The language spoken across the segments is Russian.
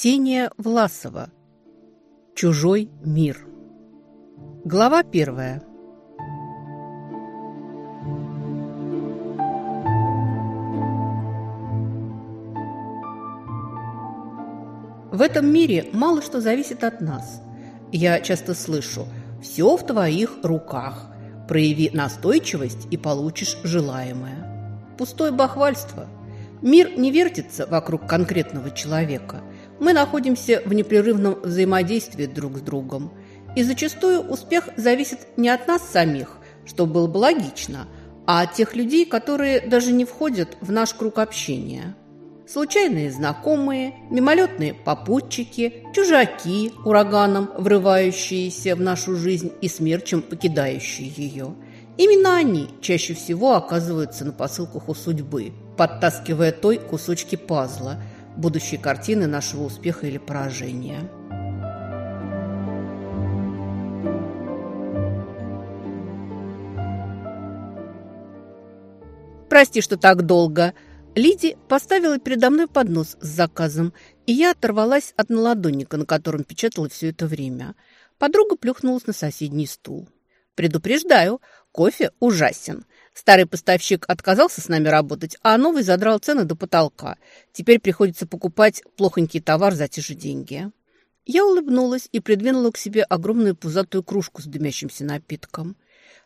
Ксения Власова. Чужой мир. Глава первая. В этом мире мало что зависит от нас. Я часто слышу «все в твоих руках». Прояви настойчивость и получишь желаемое. Пустое бахвальство. Мир не вертится вокруг конкретного человека. Мы находимся в непрерывном взаимодействии друг с другом. И зачастую успех зависит не от нас самих, что было бы логично, а от тех людей, которые даже не входят в наш круг общения случайные знакомые, мимолетные попутчики, чужаки, ураганом врывающиеся в нашу жизнь и смерчем покидающие ее. Именно они чаще всего оказываются на посылках у судьбы, подтаскивая той кусочки пазла, будущей картины нашего успеха или поражения. «Прости, что так долго», Лиди поставила передо мной поднос с заказом, и я оторвалась от наладонника, на котором печатала все это время. Подруга плюхнулась на соседний стул. «Предупреждаю, кофе ужасен. Старый поставщик отказался с нами работать, а новый задрал цены до потолка. Теперь приходится покупать плохонький товар за те же деньги». Я улыбнулась и придвинула к себе огромную пузатую кружку с дымящимся напитком.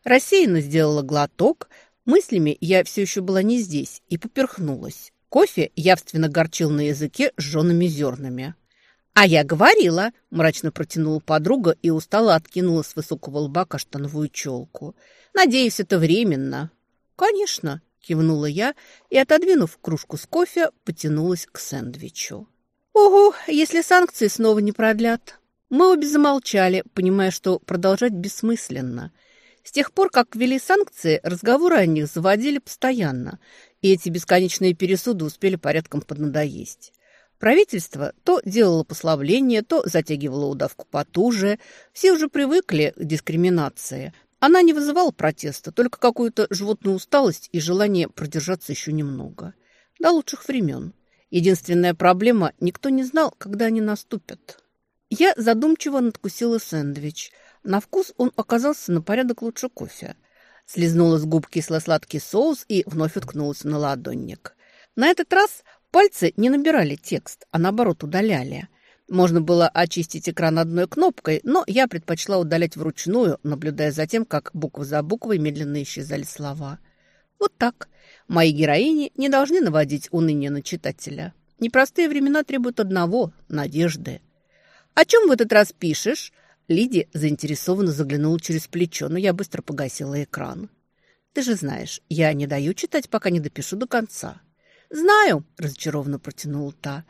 Рассеянно сделала глоток, Мыслями я все еще была не здесь и поперхнулась. Кофе явственно горчил на языке жжеными зернами. «А я говорила!» – мрачно протянула подруга и устало откинула с высокого лба каштановую челку. «Надеюсь, это временно». «Конечно!» – кивнула я и, отодвинув кружку с кофе, потянулась к сэндвичу. «Ого, если санкции снова не продлят!» Мы обе замолчали, понимая, что продолжать бессмысленно – с тех пор, как ввели санкции, разговоры о них заводили постоянно, и эти бесконечные пересуды успели порядком поднадоесть. Правительство то делало послабление, то затягивало удавку потуже. Все уже привыкли к дискриминации. Она не вызывала протеста, только какую-то животную усталость и желание продержаться еще немного. До лучших времен. Единственная проблема – никто не знал, когда они наступят. Я задумчиво надкусила сэндвич – на вкус он оказался на порядок лучше кофе. Слизнула с губ кисло-сладкий соус и вновь уткнулась на ладонник. На этот раз пальцы не набирали текст, а наоборот удаляли. Можно было очистить экран одной кнопкой, но я предпочла удалять вручную, наблюдая за тем, как буква за буквой медленно исчезали слова. Вот так. Мои героини не должны наводить уныние на читателя. Непростые времена требуют одного – надежды. «О чем в этот раз пишешь?» Лиди заинтересованно заглянула через плечо, но я быстро погасила экран. «Ты же знаешь, я не даю читать, пока не допишу до конца». «Знаю», – разочарованно протянула та.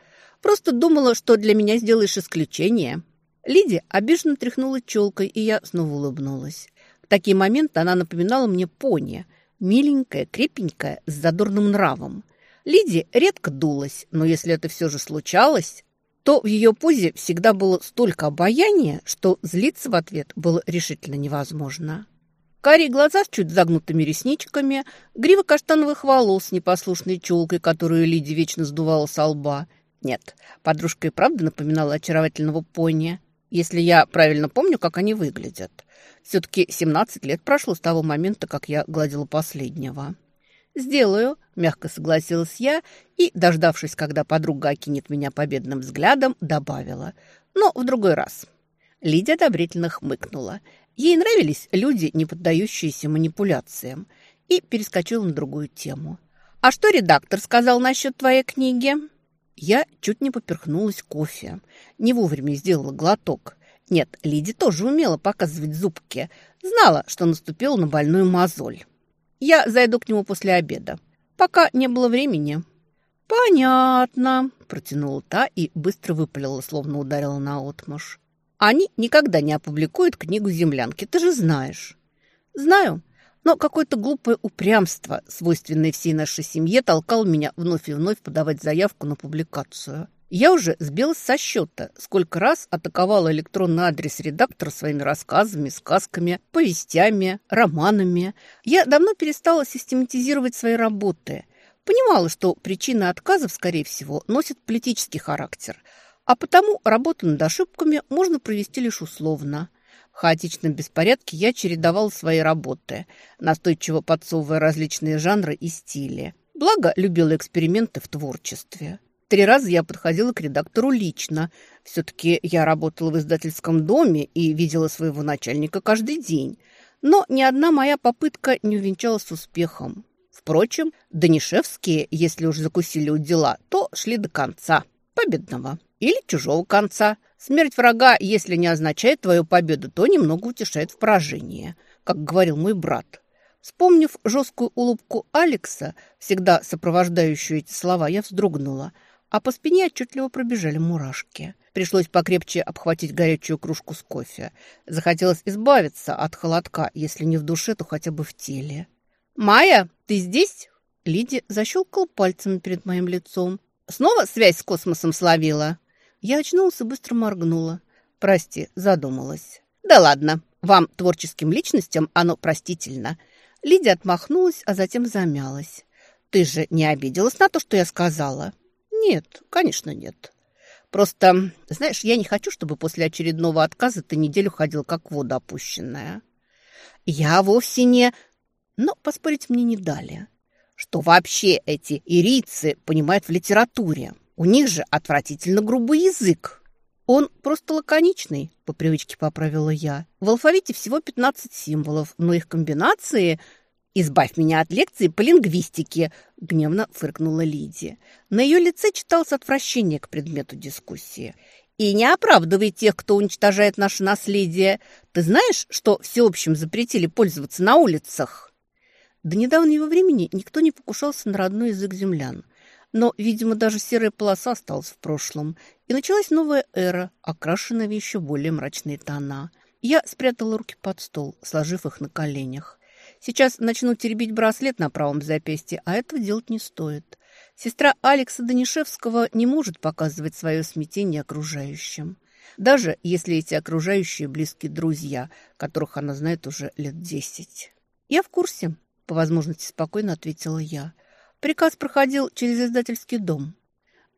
«Просто думала, что для меня сделаешь исключение». Лиди обиженно тряхнула челкой, и я снова улыбнулась. В такие моменты она напоминала мне пони, миленькая, крепенькая, с задорным нравом. Лиди редко дулась, но если это все же случалось, то в ее позе всегда было столько обаяния, что злиться в ответ было решительно невозможно. Карие глаза с чуть загнутыми ресничками, грива каштановых волос с непослушной челкой, которую Лиди вечно сдувала со лба. Нет, подружка и правда напоминала очаровательного пони, если я правильно помню, как они выглядят. Все-таки 17 лет прошло с того момента, как я гладила последнего. «Сделаю», – мягко согласилась я и, дождавшись, когда подруга окинет меня победным взглядом, добавила. «Но в другой раз». Лидия одобрительно хмыкнула. Ей нравились люди, не поддающиеся манипуляциям, и перескочила на другую тему. «А что редактор сказал насчет твоей книги?» Я чуть не поперхнулась кофе. Не вовремя сделала глоток. Нет, Лиди тоже умела показывать зубки. Знала, что наступила на больную мозоль. Я зайду к нему после обеда. Пока не было времени». «Понятно», – протянула та и быстро выпалила, словно ударила на отмуж. «Они никогда не опубликуют книгу «Землянки», ты же знаешь». «Знаю, но какое-то глупое упрямство, свойственное всей нашей семье, толкало меня вновь и вновь подавать заявку на публикацию. Я уже сбилась со счета, сколько раз атаковала электронный адрес редактора своими рассказами, сказками, повестями, романами. Я давно перестала систематизировать свои работы. Понимала, что причины отказов, скорее всего, носят политический характер. А потому работу над ошибками можно провести лишь условно. В хаотичном беспорядке я чередовал свои работы, настойчиво подсовывая различные жанры и стили. Благо, любила эксперименты в творчестве. Три раза я подходила к редактору лично. Все-таки я работала в издательском доме и видела своего начальника каждый день. Но ни одна моя попытка не увенчалась успехом. Впрочем, Данишевские, если уж закусили у дела, то шли до конца. Победного. Или чужого конца. Смерть врага, если не означает твою победу, то немного утешает в поражении, как говорил мой брат. Вспомнив жесткую улыбку Алекса, всегда сопровождающую эти слова, я вздрогнула, а по спине отчетливо пробежали мурашки. Пришлось покрепче обхватить горячую кружку с кофе. Захотелось избавиться от холодка, если не в душе, то хотя бы в теле. «Майя, ты здесь?» Лиди защелкал пальцами перед моим лицом. «Снова связь с космосом словила?» Я очнулась и быстро моргнула. «Прости, задумалась». «Да ладно, вам, творческим личностям, оно простительно. Лидия отмахнулась, а затем замялась. «Ты же не обиделась на то, что я сказала?» «Нет, конечно, нет. Просто, знаешь, я не хочу, чтобы после очередного отказа ты неделю ходил как вода опущенная». «Я вовсе не...» Но поспорить мне не дали. Что вообще эти ирийцы понимают в литературе? У них же отвратительно грубый язык. Он просто лаконичный, по привычке поправила я. В алфавите всего 15 символов, но их комбинации «Избавь меня от лекции по лингвистике!» – гневно фыркнула Лидия. На ее лице читалось отвращение к предмету дискуссии. «И не оправдывай тех, кто уничтожает наше наследие. Ты знаешь, что всеобщим запретили пользоваться на улицах?» До недавнего времени никто не покушался на родной язык землян. Но, видимо, даже серая полоса осталась в прошлом. И началась новая эра, окрашенная в еще более мрачные тона. Я спрятала руки под стол, сложив их на коленях. Сейчас начну теребить браслет на правом запястье, а этого делать не стоит. Сестра Алекса Данишевского не может показывать свое смятение окружающим. Даже если эти окружающие близкие друзья, которых она знает уже лет десять. «Я в курсе», — по возможности спокойно ответила я. Приказ проходил через издательский дом.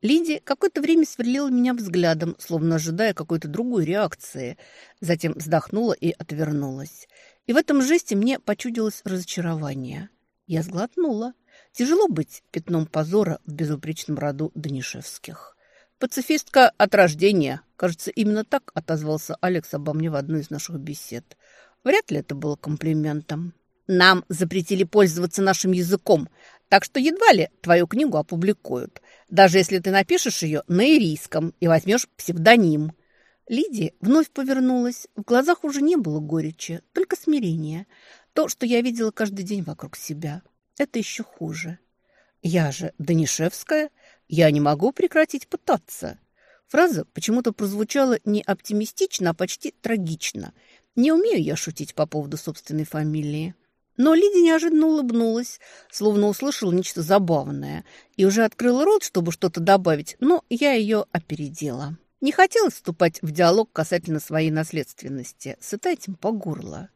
Лидия какое-то время сверлила меня взглядом, словно ожидая какой-то другой реакции. Затем вздохнула и отвернулась. И в этом жесте мне почудилось разочарование. Я сглотнула. Тяжело быть пятном позора в безупречном роду Данишевских. «Пацифистка от рождения». Кажется, именно так отозвался Алекс обо мне в одной из наших бесед. Вряд ли это было комплиментом. «Нам запретили пользоваться нашим языком, так что едва ли твою книгу опубликуют, даже если ты напишешь ее на ирийском и возьмешь псевдоним». Лидия вновь повернулась. В глазах уже не было горечи, только смирение. То, что я видела каждый день вокруг себя. Это еще хуже. Я же Данишевская. Я не могу прекратить пытаться. Фраза почему-то прозвучала не оптимистично, а почти трагично. Не умею я шутить по поводу собственной фамилии. Но Лидия неожиданно улыбнулась, словно услышала нечто забавное, и уже открыла рот, чтобы что-то добавить, но я ее опередила. Не хотелось вступать в диалог касательно своей наследственности, сыта этим по горло.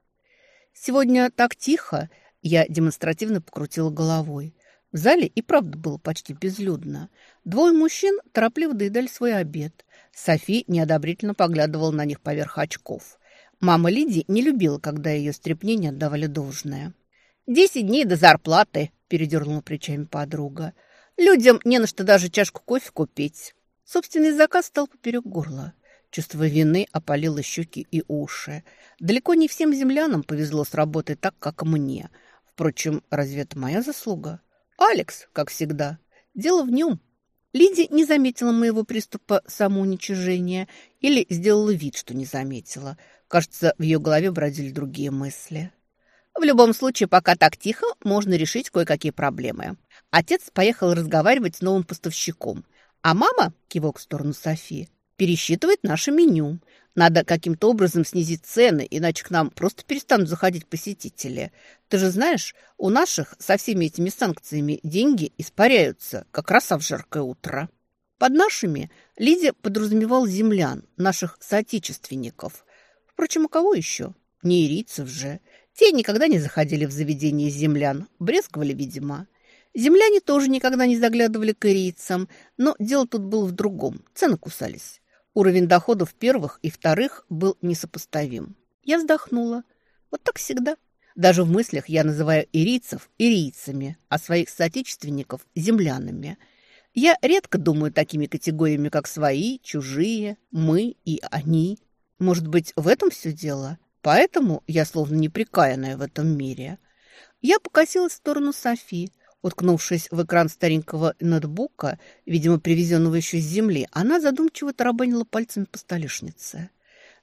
Сегодня так тихо, я демонстративно покрутила головой. В зале и правда было почти безлюдно. Двое мужчин торопливо доедали свой обед. Софи неодобрительно поглядывала на них поверх очков. Мама Лиди не любила, когда ее стряпни не отдавали должное. «Десять дней до зарплаты», – передернула плечами подруга. «Людям не на что даже чашку кофе купить». Собственный заказ стал поперек горла. Чувство вины опалило щеки и уши. Далеко не всем землянам повезло с работой так, как мне. Впрочем, разве это моя заслуга? Алекс, как всегда. Дело в нем. Лиди не заметила моего приступа самоуничижения или сделала вид, что не заметила. Кажется, в ее голове бродили другие мысли. В любом случае, пока так тихо, можно решить кое-какие проблемы. Отец поехал разговаривать с новым поставщиком. А мама, кивок в сторону Софии, пересчитывает наше меню. Надо каким-то образом снизить цены, иначе к нам просто перестанут заходить посетители. Ты же знаешь, у наших со всеми этими санкциями деньги испаряются, как роса в жаркое утро. Под нашими Лидия подразумевал землян, наших соотечественников. Впрочем, у кого еще? Не ирийцев же. Те никогда не заходили в заведение землян, брезговали, видимо. Земляне тоже никогда не заглядывали к ирийцам, но дело тут было в другом. Цены кусались. Уровень доходов первых и вторых был несопоставим. Я вздохнула. Вот так всегда. Даже в мыслях я называю ирийцев ирийцами, а своих соотечественников – землянами. Я редко думаю такими категориями, как свои, чужие, мы и они. Может быть, в этом все дело? Поэтому я словно неприкаянная в этом мире. Я покосилась в сторону Софи. Уткнувшись в экран старенького ноутбука, видимо, привезенного еще с земли, она задумчиво тарабанила пальцами по столешнице.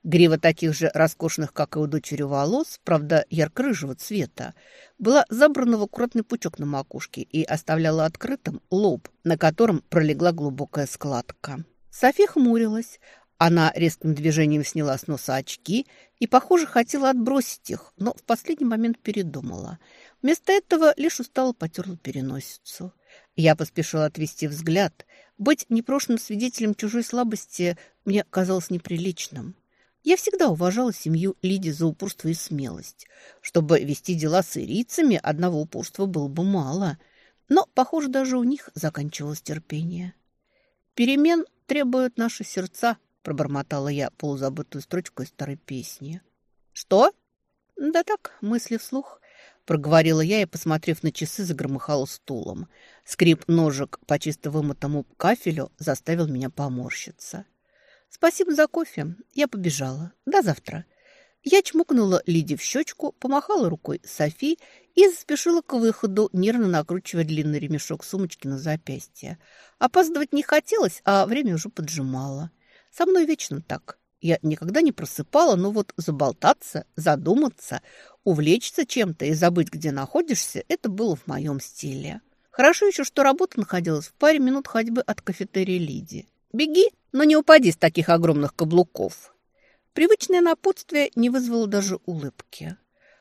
Грива таких же роскошных, как и у дочери, волос, правда, ярко-рыжего цвета, была забрана в аккуратный пучок на макушке и оставляла открытым лоб, на котором пролегла глубокая складка. София хмурилась. Она резким движением сняла с носа очки и, похоже, хотела отбросить их, но в последний момент передумала. Вместо этого лишь устало потерла переносицу. Я поспешила отвести взгляд. Быть непрошенным свидетелем чужой слабости мне казалось неприличным. Я всегда уважала семью Лиди за упорство и смелость. Чтобы вести дела с ирийцами, одного упорства было бы мало. Но, похоже, даже у них заканчивалось терпение. «Перемен требуют наши сердца», – пробормотала я полузабытую строчку из старой песни. «Что?» «Да так, мысли вслух», – проговорила я и, посмотрев на часы, загромыхала стулом. Скрип ножек по чисто вымытому кафелю заставил меня поморщиться. «Спасибо за кофе. Я побежала. До завтра». Я чмокнула Лиди в щечку, помахала рукой Софи и заспешила к выходу, нервно накручивая длинный ремешок сумочки на запястье. Опаздывать не хотелось, а время уже поджимало. Со мной вечно так. Я никогда не просыпала, но вот заболтаться, задуматься, увлечься чем-то и забыть, где находишься, это было в моем стиле. Хорошо еще, что работа находилась в паре минут ходьбы от кафетерии Лиди. «Беги, но не упади с таких огромных каблуков». Привычное напутствие не вызвало даже улыбки.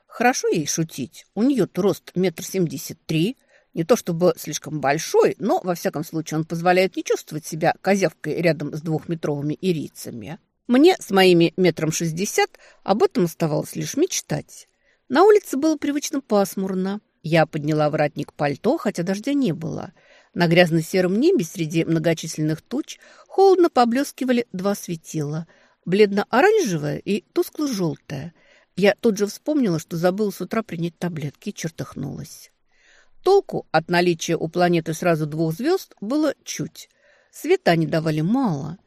Хорошо ей шутить. У нее-то рост метр семьдесят три. Не то чтобы слишком большой, но, во всяком случае, он позволяет не чувствовать себя козявкой рядом с двухметровыми ирийцами. Мне с моими метром шестьдесят об этом оставалось лишь мечтать. На улице было привычно пасмурно. Я подняла воротник пальто, хотя дождя не было – на грязно-сером небе среди многочисленных туч холодно поблескивали два светила – бледно-оранжевое и тускло-желтое. Я тут же вспомнила, что забыла с утра принять таблетки и чертыхнулась. Толку от наличия у планеты сразу двух звезд было чуть. Света они давали мало.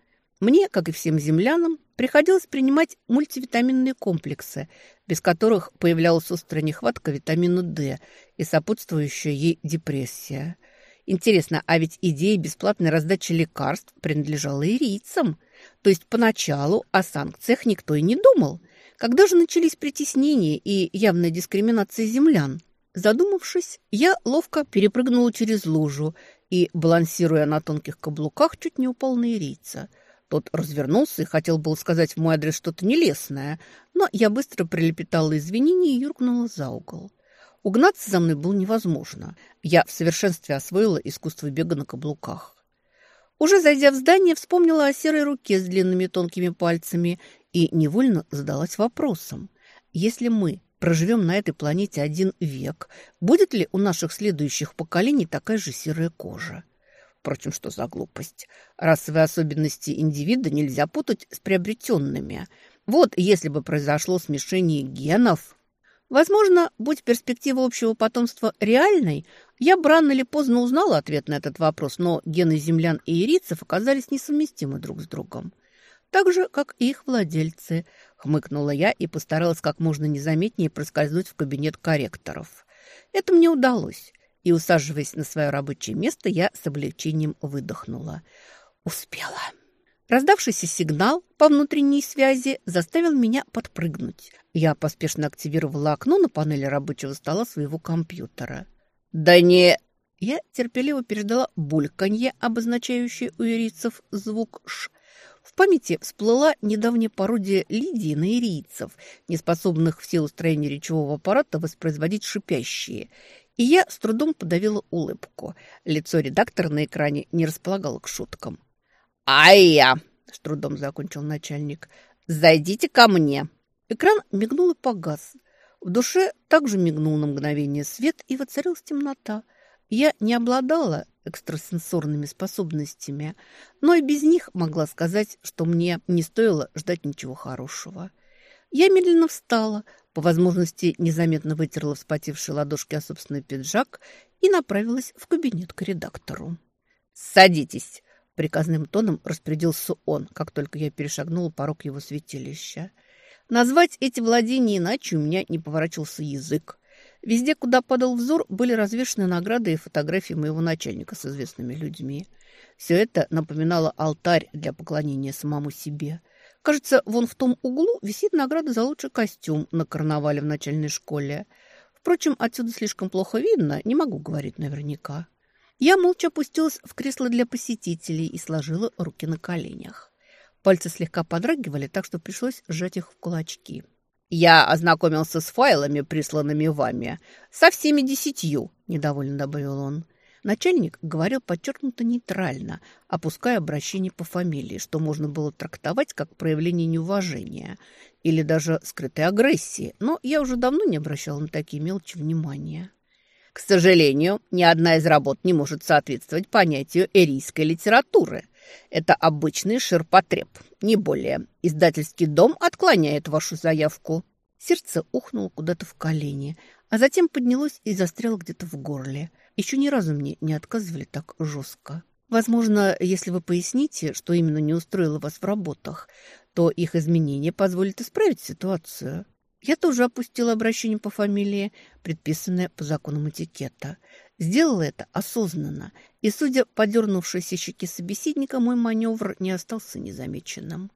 Мне, как и всем землянам, приходилось принимать мультивитаминные комплексы, без которых появлялась острая нехватка витамина D и сопутствующая ей депрессия – Интересно, а ведь идея бесплатной раздачи лекарств принадлежала ирийцам. То есть поначалу о санкциях никто и не думал. Когда же начались притеснения и явная дискриминация землян? Задумавшись, я ловко перепрыгнула через лужу и, балансируя на тонких каблуках, чуть не упал на ирийца. Тот развернулся и хотел был сказать в мой адрес что-то нелестное, но я быстро прилепетала извинения и юркнула за угол. Угнаться за мной было невозможно. Я в совершенстве освоила искусство бега на каблуках. Уже зайдя в здание, вспомнила о серой руке с длинными тонкими пальцами и невольно задалась вопросом. Если мы проживем на этой планете один век, будет ли у наших следующих поколений такая же серая кожа? Впрочем, что за глупость? Расовые особенности индивида нельзя путать с приобретенными. Вот если бы произошло смешение генов... Возможно, будь перспектива общего потомства реальной, я бы рано или поздно узнала ответ на этот вопрос, но гены землян и ирийцев оказались несовместимы друг с другом. Так же, как и их владельцы, хмыкнула я и постаралась как можно незаметнее проскользнуть в кабинет корректоров. Это мне удалось, и, усаживаясь на свое рабочее место, я с облегчением выдохнула. Успела. Раздавшийся сигнал по внутренней связи заставил меня подпрыгнуть. Я поспешно активировала окно на панели рабочего стола своего компьютера. «Да не...» Я терпеливо переждала бульканье, обозначающее у ирийцев звук «ш». В памяти всплыла недавняя пародия Лидии на ирийцев, неспособных в силу строения речевого аппарата воспроизводить шипящие. И я с трудом подавила улыбку. Лицо редактора на экране не располагало к шуткам. «Ай-я!» – с трудом закончил начальник. «Зайдите ко мне!» Экран мигнул и погас. В душе также мигнул на мгновение свет, и воцарилась темнота. Я не обладала экстрасенсорными способностями, но и без них могла сказать, что мне не стоило ждать ничего хорошего. Я медленно встала, по возможности незаметно вытерла вспотевшие ладошки о собственный пиджак и направилась в кабинет к редактору. «Садитесь!» – приказным тоном распорядился он, как только я перешагнула порог его святилища. Назвать эти владения иначе у меня не поворачивался язык. Везде, куда падал взор, были развешаны награды и фотографии моего начальника с известными людьми. Все это напоминало алтарь для поклонения самому себе. Кажется, вон в том углу висит награда за лучший костюм на карнавале в начальной школе. Впрочем, отсюда слишком плохо видно, не могу говорить наверняка. Я молча опустилась в кресло для посетителей и сложила руки на коленях. Пальцы слегка подрагивали, так что пришлось сжать их в кулачки. «Я ознакомился с файлами, присланными вами. Со всеми десятью», – недовольно добавил он. Начальник говорил подчеркнуто нейтрально, опуская обращение по фамилии, что можно было трактовать как проявление неуважения или даже скрытой агрессии, но я уже давно не обращала на такие мелочи внимания. К сожалению, ни одна из работ не может соответствовать понятию эрийской литературы. Это обычный ширпотреб, не более. Издательский дом отклоняет вашу заявку». Сердце ухнуло куда-то в колени, а затем поднялось и застряло где-то в горле. Еще ни разу мне не отказывали так жестко. Возможно, если вы поясните, что именно не устроило вас в работах, то их изменение позволит исправить ситуацию. Я тоже опустила обращение по фамилии, предписанное по законам этикета. Сделала это осознанно, и, судя по дернувшейся щеки собеседника, мой маневр не остался незамеченным.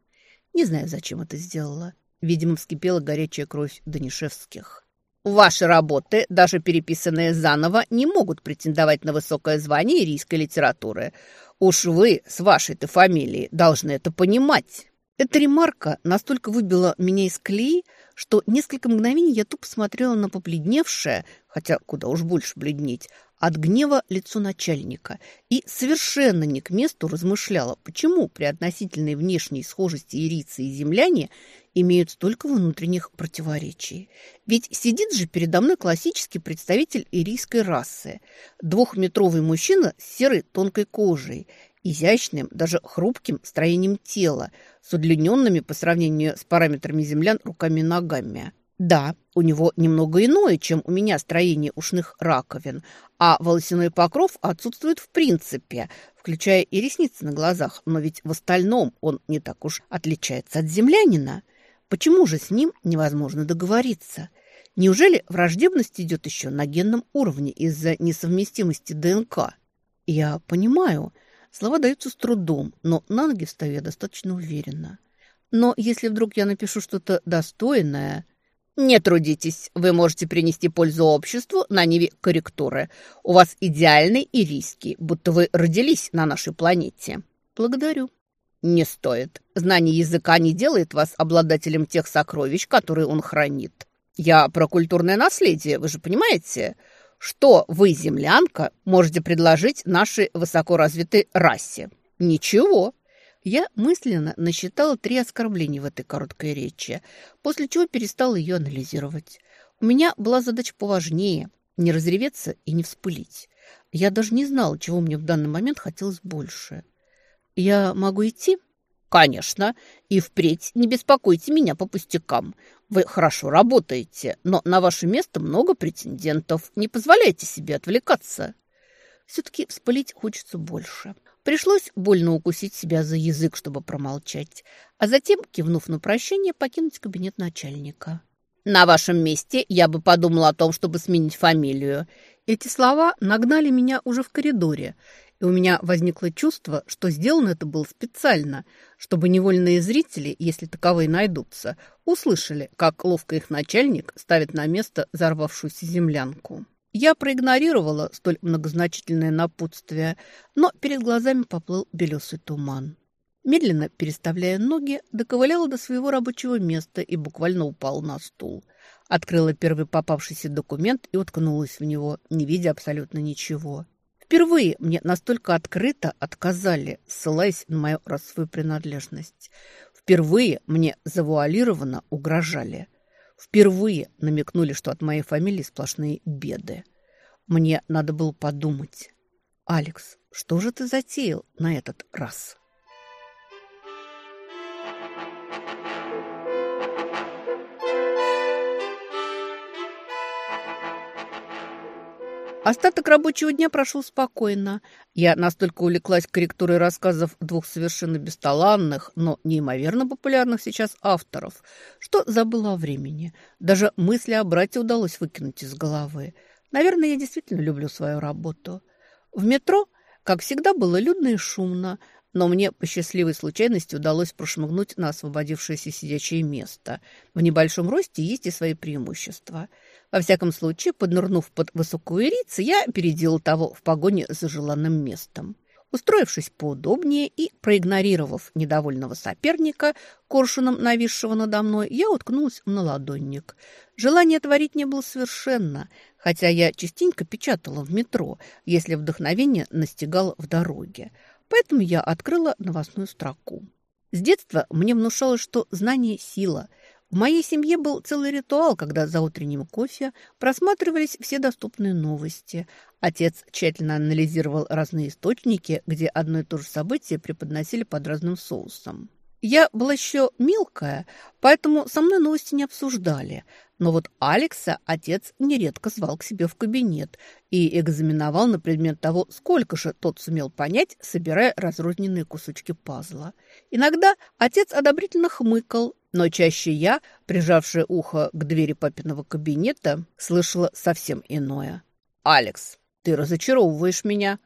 Не знаю, зачем это сделала. Видимо, вскипела горячая кровь Данишевских. Ваши работы, даже переписанные заново, не могут претендовать на высокое звание ирийской литературы. Уж вы с вашей-то фамилией должны это понимать. Эта ремарка настолько выбила меня из колеи, что несколько мгновений я тупо смотрела на побледневшее, хотя куда уж больше бледнеть, от гнева лицо начальника и совершенно не к месту размышляла, почему при относительной внешней схожести ирицы и земляне имеют столько внутренних противоречий. Ведь сидит же передо мной классический представитель ирийской расы, двухметровый мужчина с серой тонкой кожей, изящным, даже хрупким строением тела, с удлиненными по сравнению с параметрами землян руками и ногами. Да, у него немного иное, чем у меня строение ушных раковин, а волосяной покров отсутствует в принципе, включая и ресницы на глазах, но ведь в остальном он не так уж отличается от землянина. Почему же с ним невозможно договориться? Неужели враждебность идет еще на генном уровне из-за несовместимости ДНК? Я понимаю, слова даются с трудом, но на ноги встаю я достаточно уверенно. Но если вдруг я напишу что-то достойное... «Не трудитесь, вы можете принести пользу обществу на ниве корректуры. У вас идеальный и риски, будто вы родились на нашей планете». «Благодарю». «Не стоит. Знание языка не делает вас обладателем тех сокровищ, которые он хранит. Я про культурное наследие, вы же понимаете? Что вы, землянка, можете предложить нашей высокоразвитой расе? Ничего. Я мысленно насчитала три оскорбления в этой короткой речи, после чего перестала ее анализировать. У меня была задача поважнее – не разреветься и не вспылить. Я даже не знала, чего мне в данный момент хотелось больше. «Я могу идти?» «Конечно. И впредь не беспокойте меня по пустякам. Вы хорошо работаете, но на ваше место много претендентов. Не позволяйте себе отвлекаться». Все-таки вспылить хочется больше. Пришлось больно укусить себя за язык, чтобы промолчать, а затем, кивнув на прощение, покинуть кабинет начальника. «На вашем месте я бы подумала о том, чтобы сменить фамилию». Эти слова нагнали меня уже в коридоре, и у меня возникло чувство, что сделано это было специально, чтобы невольные зрители, если таковые найдутся, услышали, как ловко их начальник ставит на место взорвавшуюся землянку. Я проигнорировала столь многозначительное напутствие, но перед глазами поплыл белесый туман. Медленно переставляя ноги, доковыляла до своего рабочего места и буквально упала на стул. Открыла первый попавшийся документ и уткнулась в него, не видя абсолютно ничего. Впервые мне настолько открыто отказали, ссылаясь на мою расовую принадлежность. Впервые мне завуалированно угрожали – Впервые намекнули, что от моей фамилии сплошные беды. Мне надо было подумать. «Алекс, что же ты затеял на этот раз?» Остаток рабочего дня прошел спокойно. Я настолько увлеклась корректурой рассказов двух совершенно бесталанных, но неимоверно популярных сейчас авторов, что забыла о времени. Даже мысли о брате удалось выкинуть из головы. Наверное, я действительно люблю свою работу. В метро, как всегда, было людно и шумно – но мне по счастливой случайности удалось прошмыгнуть на освободившееся сидячее место. В небольшом росте есть и свои преимущества. Во всяком случае, поднырнув под высокую рицу, я переделал того в погоне за желанным местом. Устроившись поудобнее и проигнорировав недовольного соперника, коршуном нависшего надо мной, я уткнулась на ладонник. Желания творить не было совершенно, хотя я частенько печатала в метро, если вдохновение настигало в дороге. Поэтому я открыла новостную строку. С детства мне внушалось, что знание – сила. В моей семье был целый ритуал, когда за утренним кофе просматривались все доступные новости. Отец тщательно анализировал разные источники, где одно и то же событие преподносили под разным соусом. Я была еще мелкая, поэтому со мной новости не обсуждали. Но вот Алекса отец нередко звал к себе в кабинет и экзаменовал на предмет того, сколько же тот сумел понять, собирая разрозненные кусочки пазла. Иногда отец одобрительно хмыкал, но чаще я, прижавшая ухо к двери папиного кабинета, слышала совсем иное. «Алекс, ты разочаровываешь меня»,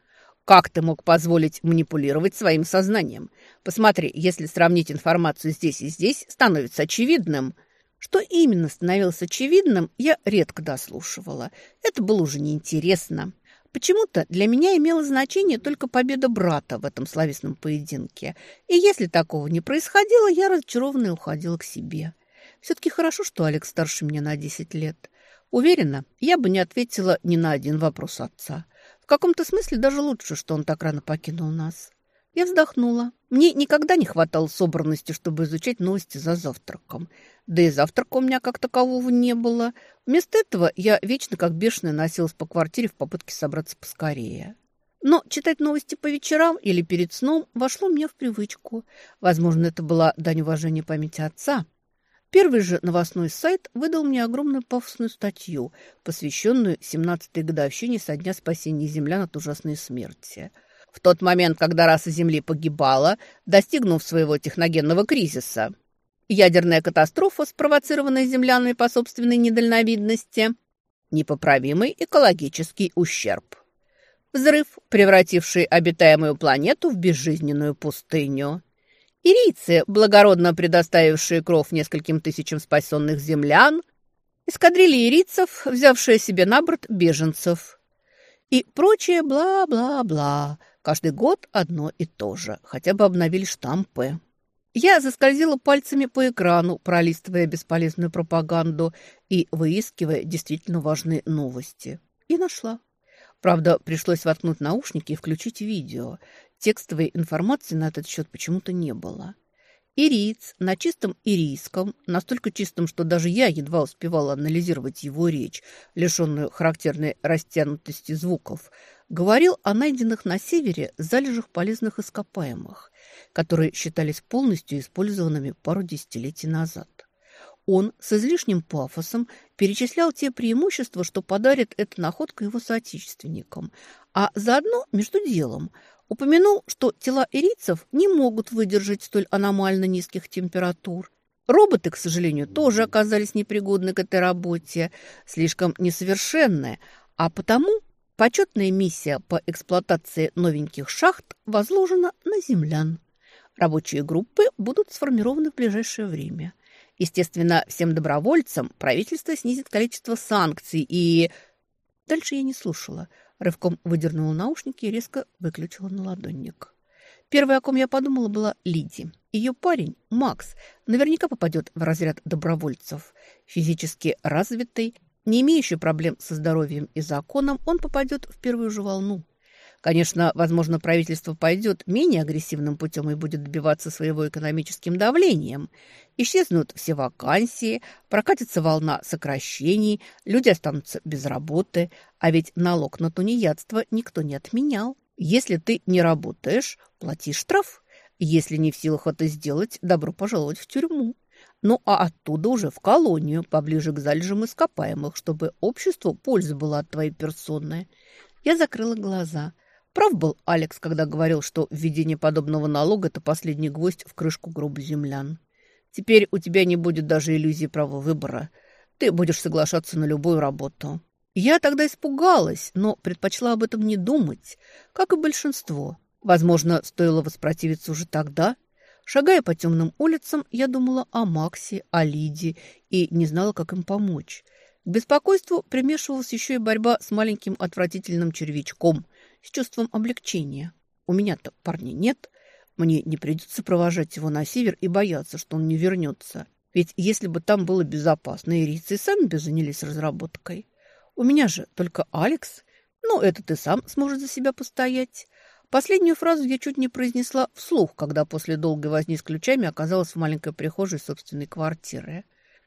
как ты мог позволить манипулировать своим сознанием? Посмотри, если сравнить информацию здесь и здесь, становится очевидным. Что именно становилось очевидным, я редко дослушивала. Это было уже неинтересно. Почему-то для меня имело значение только победа брата в этом славесном поединке. И если такого не происходило, я разочарованно уходила к себе. Все-таки хорошо, что Алекс старше меня на 10 лет. Уверена, я бы не ответила ни на один вопрос отца. В каком-то смысле даже лучше, что он так рано покинул нас. Я вздохнула. Мне никогда не хватало собранности, чтобы изучать новости за завтраком. Да и завтрака у меня как такового не было. Вместо этого я вечно как бешеная носилась по квартире в попытке собраться поскорее. Но читать новости по вечерам или перед сном вошло мне в привычку. Возможно, это была дань уважения памяти отца – Первый же новостной сайт выдал мне огромную пафосную статью, посвященную 17-й годовщине со дня спасения землян от ужасной смерти. В тот момент, когда раса Земли погибала, достигнув своего техногенного кризиса, ядерная катастрофа, спровоцированная землянами по собственной недальновидности, непоправимый экологический ущерб. Взрыв, превративший обитаемую планету в безжизненную пустыню. Ирийцы, благородно предоставившие кров нескольким тысячам спасенных землян, эскадрилья ирийцев, взявшая себе на борт беженцев и прочее бла-бла-бла. Каждый год одно и то же, хотя бы обновили штампы. Я заскользила пальцами по экрану, пролистывая бесполезную пропаганду и выискивая действительно важные новости. И нашла. Правда, пришлось воткнуть наушники и включить видео. Текстовой информации на этот счет почему-то не было. Ириец на чистом ирийском, настолько чистом, что даже я едва успевала анализировать его речь, лишенную характерной растянутости звуков, говорил о найденных на севере залежах полезных ископаемых, которые считались полностью использованными пару десятилетий назад. Он с излишним пафосом перечислял те преимущества, что подарит эта находка его соотечественникам, а заодно, между делом, упомянул, что тела ирийцев не могут выдержать столь аномально низких температур. Роботы, к сожалению, тоже оказались непригодны к этой работе, слишком несовершенные, а потому почетная миссия по эксплуатации новеньких шахт возложена на землян. Рабочие группы будут сформированы в ближайшее время. Естественно, всем добровольцам правительство снизит количество санкций и... Дальше я не слушала. Рывком выдернула наушники и резко выключила наладонник. Первой, о ком я подумала, была Лиди. Ее парень, Макс, наверняка попадет в разряд добровольцев. Физически развитый, не имеющий проблем со здоровьем и законом, он попадет в первую же волну. Конечно, возможно, правительство пойдет менее агрессивным путем и будет добиваться своего экономическим давлением. Исчезнут все вакансии, прокатится волна сокращений, люди останутся без работы, а ведь налог на тунеядство никто не отменял. Если ты не работаешь, плати штраф. Если не в силах это сделать, добро пожаловать в тюрьму. Ну а оттуда уже в колонию, поближе к залежам ископаемых, чтобы обществу польза была от твоей персоны. Я закрыла глаза. Прав был Алекс, когда говорил, что введение подобного налога – это последний гвоздь в крышку грубо землян. Теперь у тебя не будет даже иллюзии права выбора. Ты будешь соглашаться на любую работу. Я тогда испугалась, но предпочла об этом не думать, как и большинство. Возможно, стоило воспротивиться уже тогда – Шагая по темным улицам, я думала о Максе, о Лиде и не знала, как им помочь. К беспокойству примешивалась еще и борьба с маленьким отвратительным червячком, с чувством облегчения. У меня-то парня нет, мне не придется провожать его на север и бояться, что он не вернется. Ведь если бы там было безопасно, ирийцы сами бы занялись разработкой. У меня же только Алекс. Ну, этот и сам сможет за себя постоять. Последнюю фразу я чуть не произнесла вслух, когда после долгой возни с ключами оказалась в маленькой прихожей собственной квартиры.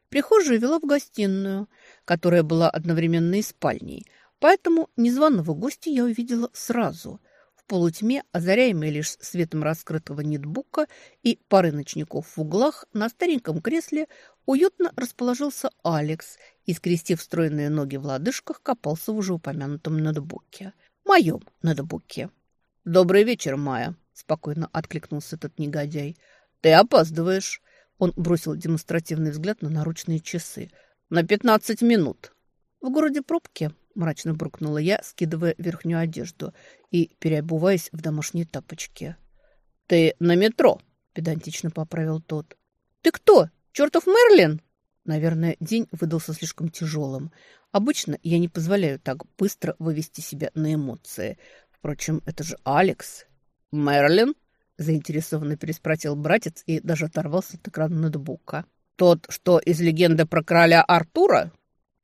Прихожая вела в гостиную, которая была одновременно и спальней, поэтому незваного гостя я увидела сразу. В полутьме, озаряемой лишь светом раскрытого нетбука и пары ночников в углах, на стареньком кресле уютно расположился Алекс и, скрестив стройные ноги в лодыжках, копался в уже упомянутом ноутбуке. Моем ноутбуке. «Добрый вечер, Майя», – спокойно откликнулся этот негодяй. «Ты опаздываешь». Он бросил демонстративный взгляд на наручные часы. «На пятнадцать минут». «В городе пробки», – мрачно брукнула я, скидывая верхнюю одежду и переобуваясь в домашние тапочки. «Ты на метро», – педантично поправил тот. «Ты кто? Чертов Мерлин?» Наверное, день выдался слишком тяжелым. Обычно я не позволяю так быстро вывести себя на эмоции – Впрочем, это же Алекс. Мерлин? Заинтересованно переспросил братец и даже оторвался от экрана ноутбука. Тот, что из легенды про короля Артура?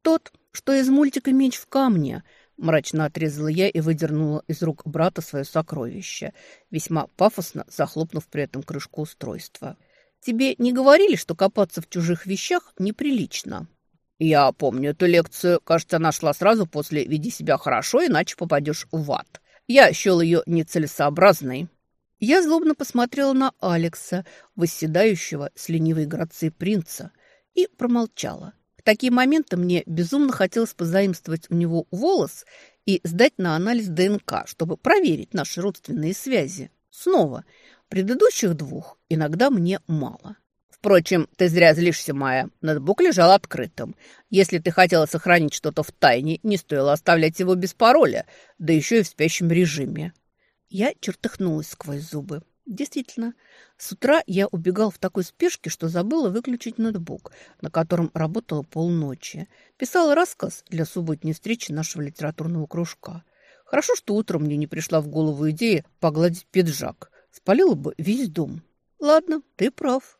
Тот, что из мультика «Меч в камне», Мрачно отрезала я и выдернула из рук брата свое сокровище, весьма пафосно захлопнув при этом крышку устройства. «Тебе не говорили, что копаться в чужих вещах неприлично?» «Я помню эту лекцию. Кажется, она шла сразу после «Веди себя хорошо, иначе попадешь в ад». Я счел ее нецелесообразной. Я злобно посмотрела на Алекса, восседающего с ленивой грацией принца, и промолчала. В такие моменты мне безумно хотелось позаимствовать у него волос и сдать на анализ ДНК, чтобы проверить наши родственные связи. Снова, предыдущих двух иногда мне мало. Впрочем, ты зря злишься, Майя. Ноутбук лежал открытым. Если ты хотела сохранить что-то в тайне, не стоило оставлять его без пароля, да еще и в спящем режиме. Я чертыхнулась сквозь зубы. Действительно, с утра я убегал в такой спешке, что забыла выключить ноутбук, на котором работала полночи. Писала рассказ для субботней встречи нашего литературного кружка. Хорошо, что утром мне не пришла в голову идея погладить пиджак. Спалила бы весь дом. Ладно, ты прав.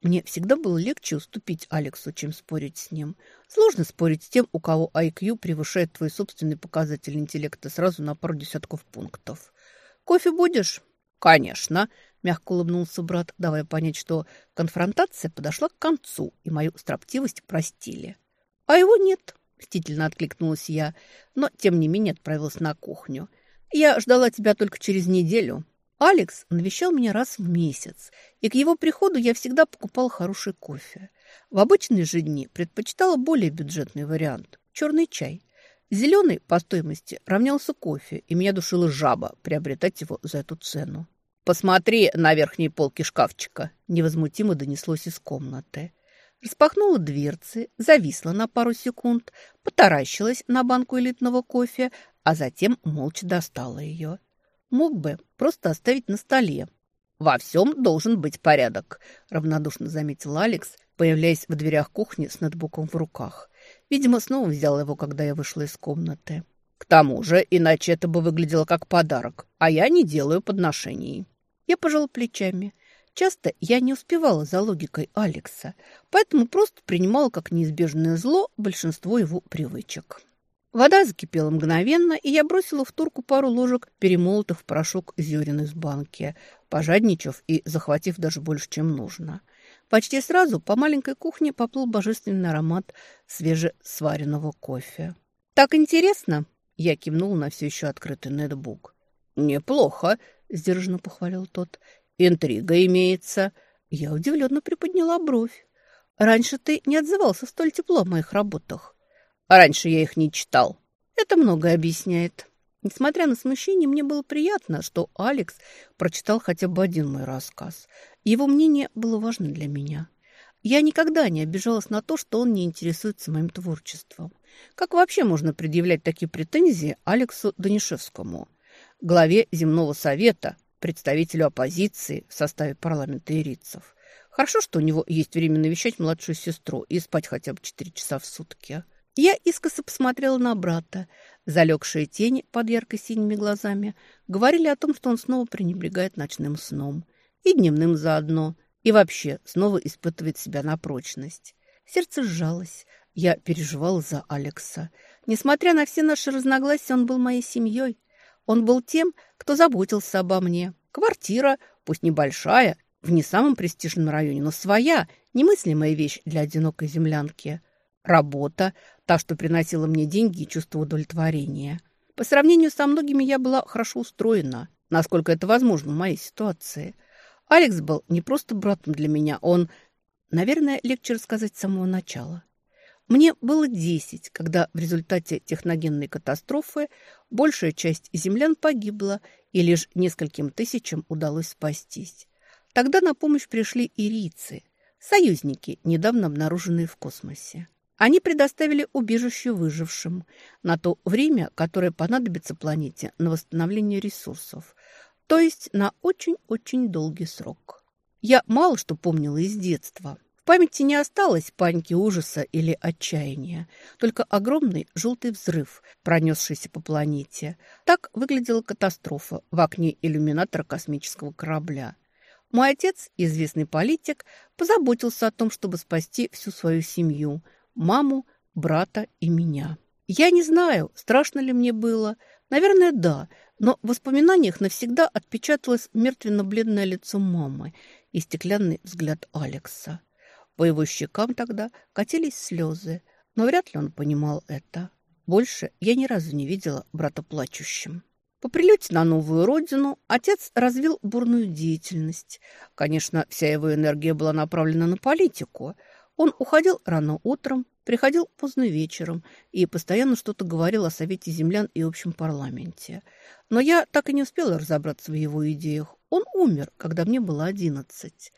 Мне всегда было легче уступить Алексу, чем спорить с ним. Сложно спорить с тем, у кого IQ превышает твой собственный показатель интеллекта сразу на пару десятков пунктов. «Кофе будешь?» «Конечно», – мягко улыбнулся брат, давая понять, что конфронтация подошла к концу, и мою строптивость простили. «А его нет», – мстительно откликнулась я, но, тем не менее, отправилась на кухню. «Я ждала тебя только через неделю». Алекс навещал меня раз в месяц, и к его приходу я всегда покупал хороший кофе. В обычные же дни предпочитала более бюджетный вариант – черный чай. Зеленый по стоимости равнялся кофе, и меня душила жаба приобретать его за эту цену. «Посмотри на верхней полке шкафчика», – невозмутимо донеслось из комнаты. Распахнула дверцы, зависла на пару секунд, потаращилась на банку элитного кофе, а затем молча достала ее. Мог бы просто оставить на столе. «Во всем должен быть порядок», – равнодушно заметил Алекс, появляясь в дверях кухни с ноутбуком в руках. Видимо, снова взял его, когда я вышла из комнаты. «К тому же, иначе это бы выглядело как подарок, а я не делаю подношений». Я пожала плечами. Часто я не успевала за логикой Алекса, поэтому просто принимала как неизбежное зло большинство его привычек. Вода закипела мгновенно, и я бросила в турку пару ложек, перемолотых в порошок зерен из банки, пожадничав и захватив даже больше, чем нужно. Почти сразу по маленькой кухне поплыл божественный аромат свежесваренного кофе. «Так интересно!» – я кивнул на все еще открытый нетбук. «Неплохо!» – сдержанно похвалил тот. «Интрига имеется!» Я удивленно приподняла бровь. «Раньше ты не отзывался столь тепло о моих работах». А раньше я их не читал. Это многое объясняет. Несмотря на смущение, мне было приятно, что Алекс прочитал хотя бы один мой рассказ. Его мнение было важно для меня. Я никогда не обижалась на то, что он не интересуется моим творчеством. Как вообще можно предъявлять такие претензии Алексу Данишевскому, главе земного совета, представителю оппозиции в составе парламента ирицев? Хорошо, что у него есть время навещать младшую сестру и спать хотя бы четыре часа в сутки. Я искоса посмотрела на брата. Залегшие тени под ярко-синими глазами говорили о том, что он снова пренебрегает ночным сном. И дневным заодно. И вообще снова испытывает себя на прочность. Сердце сжалось. Я переживала за Алекса. Несмотря на все наши разногласия, он был моей семьей. Он был тем, кто заботился обо мне. Квартира, пусть небольшая, в не самом престижном районе, но своя, немыслимая вещь для одинокой землянки. Работа, та, что приносила мне деньги и чувство удовлетворения. По сравнению со многими я была хорошо устроена, насколько это возможно в моей ситуации. Алекс был не просто братом для меня, он, наверное, легче рассказать с самого начала. Мне было десять, когда в результате техногенной катастрофы большая часть землян погибла, и лишь нескольким тысячам удалось спастись. Тогда на помощь пришли ирийцы, союзники, недавно обнаруженные в космосе. Они предоставили убежище выжившим на то время, которое понадобится планете на восстановление ресурсов, то есть на очень-очень долгий срок. Я мало что помнила из детства. В памяти не осталось паники ужаса или отчаяния, только огромный желтый взрыв, пронесшийся по планете. Так выглядела катастрофа в окне иллюминатора космического корабля. Мой отец, известный политик, позаботился о том, чтобы спасти всю свою семью – маму, брата и меня. Я не знаю, страшно ли мне было. Наверное, да, но в воспоминаниях навсегда отпечаталось мертвенно-бледное лицо мамы и стеклянный взгляд Алекса. По его щекам тогда катились слезы, но вряд ли он понимал это. Больше я ни разу не видела брата плачущим. По прилете на новую родину отец развил бурную деятельность. Конечно, вся его энергия была направлена на политику – он уходил рано утром, приходил поздно вечером и постоянно что-то говорил о Совете землян и общем парламенте. Но я так и не успела разобраться в его идеях. Он умер, когда мне было одиннадцать.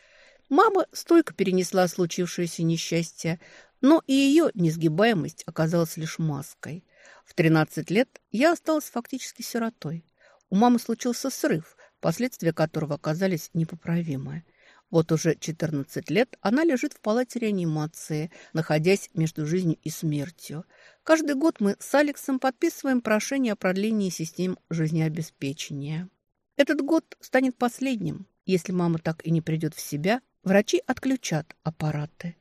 Мама стойко перенесла случившееся несчастье, но и ее несгибаемость оказалась лишь маской. В тринадцать лет я осталась фактически сиротой. У мамы случился срыв, последствия которого оказались непоправимые. Вот уже 14 лет она лежит в палате реанимации, находясь между жизнью и смертью. Каждый год мы с Алексом подписываем прошение о продлении систем жизнеобеспечения. Этот год станет последним. Если мама так и не придет в себя, врачи отключат аппараты.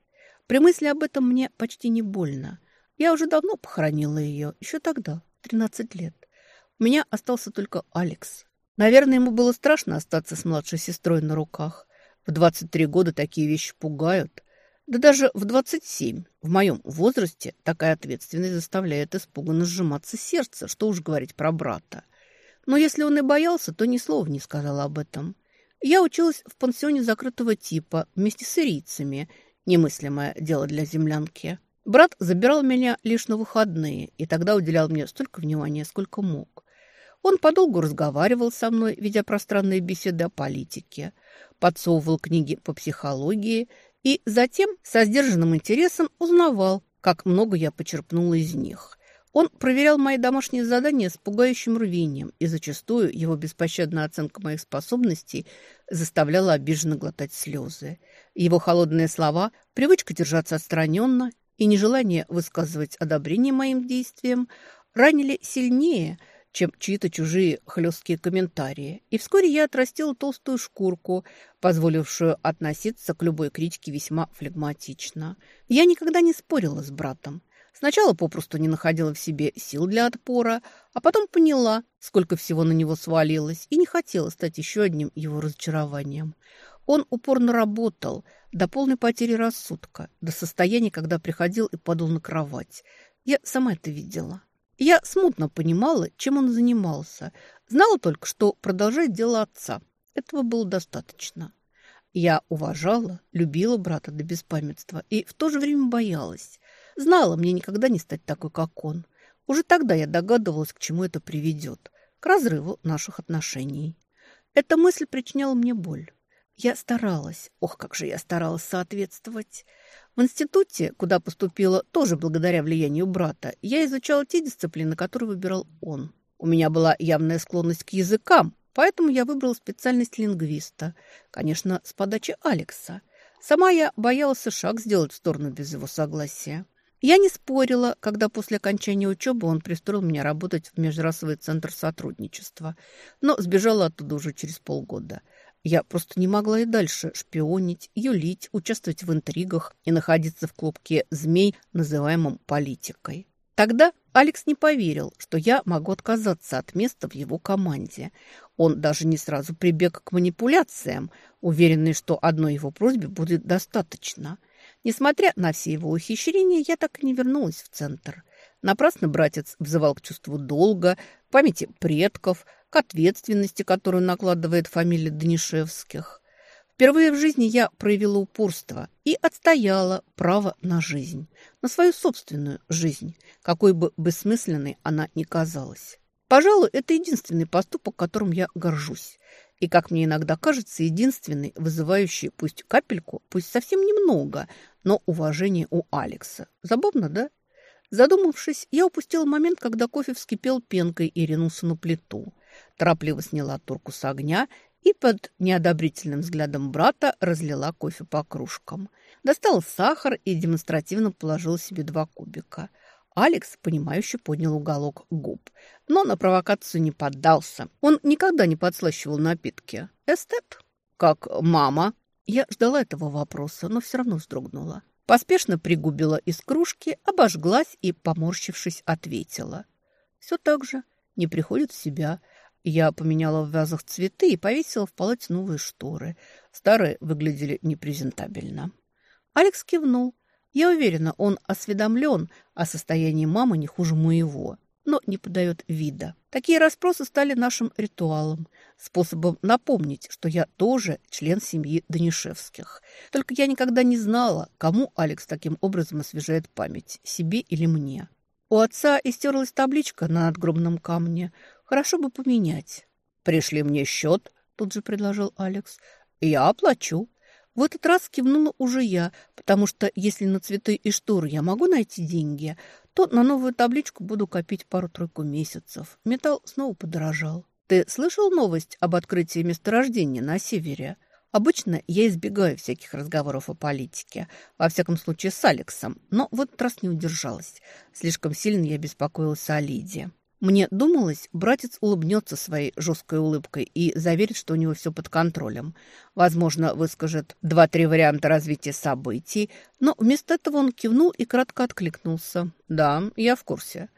При мысли об этом мне почти не больно. Я уже давно похоронила ее, еще тогда, 13 лет. У меня остался только Алекс. Наверное, ему было страшно остаться с младшей сестрой на руках. В 23 года такие вещи пугают. Да даже в 27, в моем возрасте, такая ответственность заставляет испуганно сжиматься сердце, что уж говорить про брата. Но если он и боялся, то ни слова не сказал об этом. Я училась в пансионе закрытого типа вместе с ирийцами, немыслимое дело для землянки. Брат забирал меня лишь на выходные, и тогда уделял мне столько внимания, сколько мог. Он подолгу разговаривал со мной, ведя пространные беседы о политике, подсовывал книги по психологии и затем со сдержанным интересом узнавал, как много я почерпнула из них. Он проверял мои домашние задания с пугающим рвением, и зачастую его беспощадная оценка моих способностей заставляла обиженно глотать слезы. Его холодные слова, привычка держаться отстраненно и нежелание высказывать одобрение моим действиям ранили сильнее – чем чьи-то чужие хлесткие комментарии. И вскоре я отрастила толстую шкурку, позволившую относиться к любой критике весьма флегматично. Я никогда не спорила с братом. Сначала попросту не находила в себе сил для отпора, а потом поняла, сколько всего на него свалилось, и не хотела стать еще одним его разочарованием. Он упорно работал до полной потери рассудка, до состояния, когда приходил и падал на кровать. Я сама это видела. Я смутно понимала, чем он занимался. Знала только, что продолжает дело отца. Этого было достаточно. Я уважала, любила брата до беспамятства и в то же время боялась. Знала, мне никогда не стать такой, как он. Уже тогда я догадывалась, к чему это приведет. К разрыву наших отношений. Эта мысль причиняла мне боль. Я старалась, ох, как же я старалась соответствовать. В институте, куда поступила тоже благодаря влиянию брата, я изучала те дисциплины, которые выбирал он. У меня была явная склонность к языкам, поэтому я выбрала специальность лингвиста. Конечно, с подачи Алекса. Сама я боялась шаг сделать в сторону без его согласия. Я не спорила, когда после окончания учебы он пристроил меня работать в Межрасовый центр сотрудничества, но сбежала оттуда уже через полгода – я просто не могла и дальше шпионить, юлить, участвовать в интригах и находиться в клубке змей, называемом политикой. Тогда Алекс не поверил, что я могу отказаться от места в его команде. Он даже не сразу прибег к манипуляциям, уверенный, что одной его просьбе будет достаточно. Несмотря на все его ухищрения, я так и не вернулась в центр. Напрасно братец взывал к чувству долга, памяти предков – к ответственности, которую накладывает фамилия Данишевских. Впервые в жизни я проявила упорство и отстояла право на жизнь, на свою собственную жизнь, какой бы бессмысленной она ни казалась. Пожалуй, это единственный поступок, которым я горжусь. И, как мне иногда кажется, единственный, вызывающий пусть капельку, пусть совсем немного, но уважение у Алекса. Забавно, да? Задумавшись, я упустила момент, когда кофе вскипел пенкой и ринулся на плиту торопливо сняла турку с огня и под неодобрительным взглядом брата разлила кофе по кружкам. Достала сахар и демонстративно положила себе два кубика. Алекс, понимающе поднял уголок губ, но на провокацию не поддался. Он никогда не подслащивал напитки. Эстет? Как мама? Я ждала этого вопроса, но все равно вздрогнула. Поспешно пригубила из кружки, обожглась и, поморщившись, ответила. Все так же, не приходит в себя. Я поменяла в вязах цветы и повесила в палате новые шторы. Старые выглядели непрезентабельно. Алекс кивнул. Я уверена, он осведомлен о состоянии мамы не хуже моего, но не подает вида. Такие расспросы стали нашим ритуалом, способом напомнить, что я тоже член семьи Данишевских. Только я никогда не знала, кому Алекс таким образом освежает память, себе или мне. У отца истерлась табличка на надгробном камне. Хорошо бы поменять. «Пришли мне счет», — тут же предложил Алекс. «Я оплачу». В этот раз кивнула уже я, потому что если на цветы и шторы я могу найти деньги, то на новую табличку буду копить пару-тройку месяцев. Металл снова подорожал. «Ты слышал новость об открытии месторождения на севере?» Обычно я избегаю всяких разговоров о политике, во всяком случае с Алексом, но в этот раз не удержалась. Слишком сильно я беспокоилась о Лидии. Мне думалось, братец улыбнется своей жесткой улыбкой и заверит, что у него все под контролем. Возможно, выскажет два-три варианта развития событий, но вместо этого он кивнул и кратко откликнулся. «Да, я в курсе».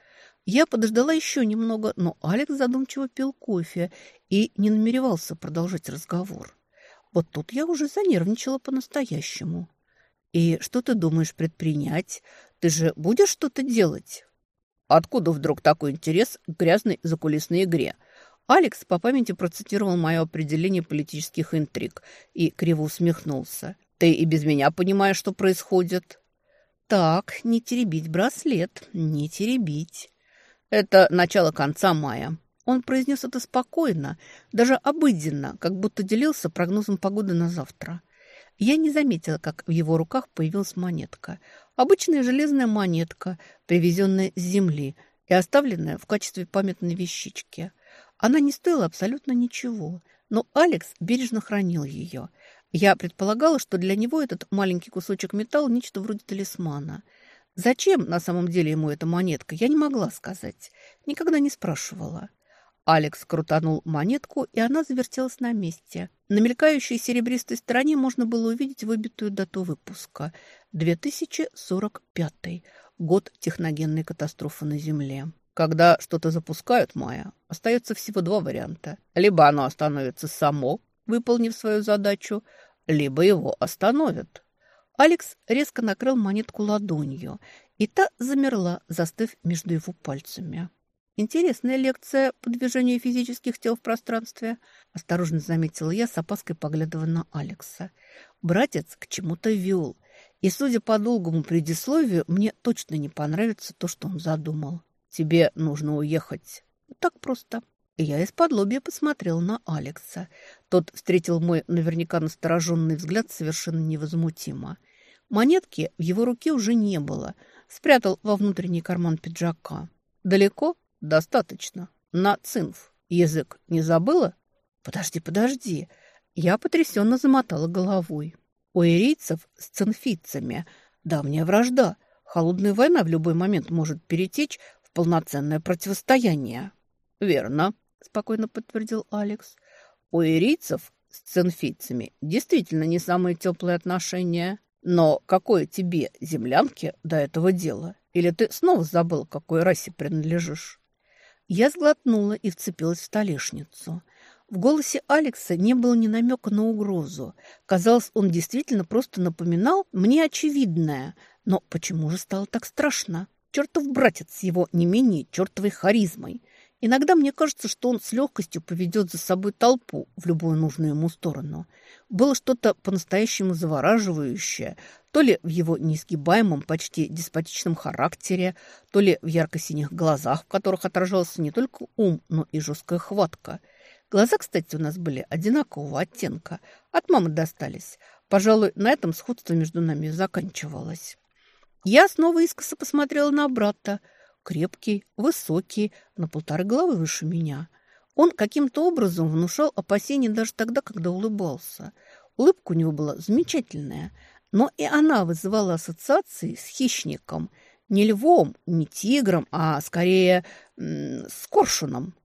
Я подождала еще немного, но Алекс задумчиво пил кофе и не намеревался продолжать разговор. Вот тут я уже занервничала по-настоящему. «И что ты думаешь предпринять? Ты же будешь что-то делать?» Откуда вдруг такой интерес к грязной закулисной игре? Алекс по памяти процитировал мое определение политических интриг и криво усмехнулся. «Ты и без меня понимаешь, что происходит?» «Так, не теребить браслет, не теребить». «Это начало конца мая. Он произнес это спокойно, даже обыденно, как будто делился прогнозом погоды на завтра. Я не заметила, как в его руках появилась монетка. Обычная железная монетка, привезенная с земли и оставленная в качестве памятной вещички. Она не стоила абсолютно ничего, но Алекс бережно хранил ее. Я предполагала, что для него этот маленький кусочек металла – нечто вроде талисмана. Зачем на самом деле ему эта монетка, я не могла сказать. Никогда не спрашивала. Алекс крутанул монетку, и она завертелась на месте. На мелькающей серебристой стороне можно было увидеть выбитую дату выпуска – 2045. год техногенной катастрофы на Земле. Когда что-то запускают, Майя, остается всего два варианта. Либо оно остановится само, выполнив свою задачу, либо его остановят. Алекс резко накрыл монетку ладонью, и та замерла, застыв между его пальцами. «Интересная лекция по движению физических тел в пространстве», – осторожно заметила я, с опаской поглядывая на Алекса. «Братец к чему-то вел, и, судя по долгому предисловию, мне точно не понравится то, что он задумал. Тебе нужно уехать. Так просто». Я из-под лобья посмотрел на Алекса. Тот встретил мой наверняка настороженный взгляд совершенно невозмутимо. Монетки в его руке уже не было. Спрятал во внутренний карман пиджака. «Далеко?» «Достаточно. На цинф. Язык не забыла?» «Подожди, подожди». Я потрясенно замотала головой. У ирийцев с цинфийцами давняя вражда. Холодная война в любой момент может перетечь в полноценное противостояние. «Верно», – спокойно подтвердил Алекс. «У ирийцев с цинфийцами действительно не самые теплые отношения. Но какое тебе, землянке, до этого дела? Или ты снова забыл, какой расе принадлежишь?» Я сглотнула и вцепилась в столешницу. В голосе Алекса не было ни намека на угрозу. Казалось, он действительно просто напоминал мне очевидное. Но почему же стало так страшно? Чертов братец с его не менее чертовой харизмой. Иногда мне кажется, что он с легкостью поведет за собой толпу в любую нужную ему сторону. Было что-то по-настоящему завораживающее, то ли в его неизгибаемом, почти деспотичном характере, то ли в ярко-синих глазах, в которых отражался не только ум, но и жесткая хватка. Глаза, кстати, у нас были одинакового оттенка. От мамы достались. Пожалуй, на этом сходство между нами заканчивалось. Я снова искоса посмотрела на брата – Крепкий, высокий, на полторы головы выше меня. Он каким-то образом внушал опасения даже тогда, когда улыбался. Улыбка у него была замечательная, но и она вызывала ассоциации с хищником. Не львом, не тигром, а скорее с коршуном.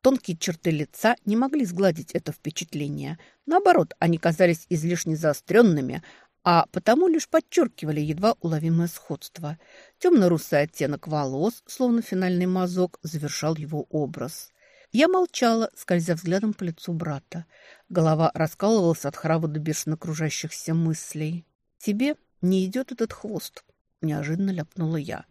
Тонкие черты лица не могли сгладить это впечатление. Наоборот, они казались излишне заостренными, а потому лишь подчеркивали едва уловимое сходство. Темно-русый оттенок волос, словно финальный мазок, завершал его образ. Я молчала, скользя взглядом по лицу брата. Голова раскалывалась от храва до бешено окружающихся мыслей. «Тебе не идет этот хвост», — неожиданно ляпнула я.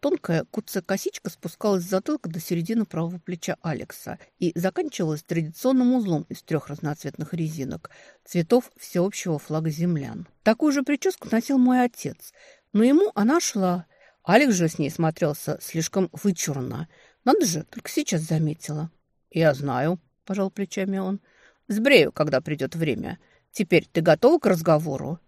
Тонкая куцая косичка спускалась с затылка до середины правого плеча Алекса и заканчивалась традиционным узлом из трех разноцветных резинок, цветов всеобщего флага землян. Такую же прическу носил мой отец, но ему она шла. Алекс же с ней смотрелся слишком вычурно. Надо же, только сейчас заметила. «Я знаю», – пожал плечами он. «Сбрею, когда придет время. Теперь ты готова к разговору?»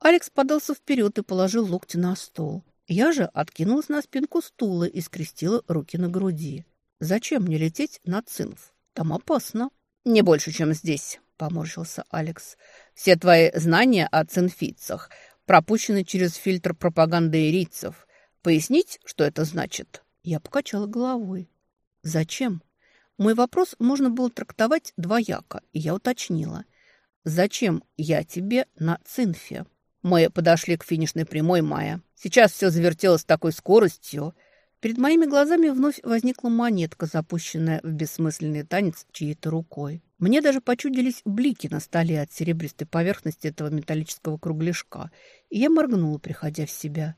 Алекс подался вперед и положил локти на стол. Я же откинулась на спинку стула и скрестила руки на груди. «Зачем мне лететь на Цинф? Там опасно». «Не больше, чем здесь», — поморщился Алекс. «Все твои знания о цинфийцах пропущены через фильтр пропаганды ирийцев. Пояснить, что это значит?» Я покачала головой. «Зачем?» Мой вопрос можно было трактовать двояко, и я уточнила. «Зачем я тебе на Цинфе?» Мы подошли к финишной прямой Мая. Сейчас все завертелось такой скоростью. Перед моими глазами вновь возникла монетка, запущенная в бессмысленный танец чьей-то рукой. Мне даже почудились блики на столе от серебристой поверхности этого металлического кругляшка, и я моргнула, приходя в себя.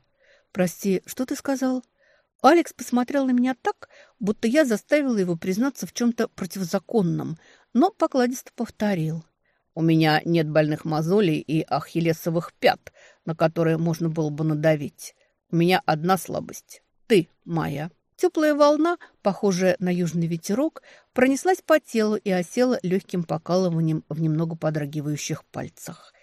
«Прости, что ты сказал?» Алекс посмотрел на меня так, будто я заставила его признаться в чем-то противозаконном, но покладисто повторил. У меня нет больных мозолей и ахиллесовых пят, на которые можно было бы надавить. У меня одна слабость. Ты моя. Теплая волна, похожая на южный ветерок, пронеслась по телу и осела легким покалыванием в немного подрагивающих пальцах.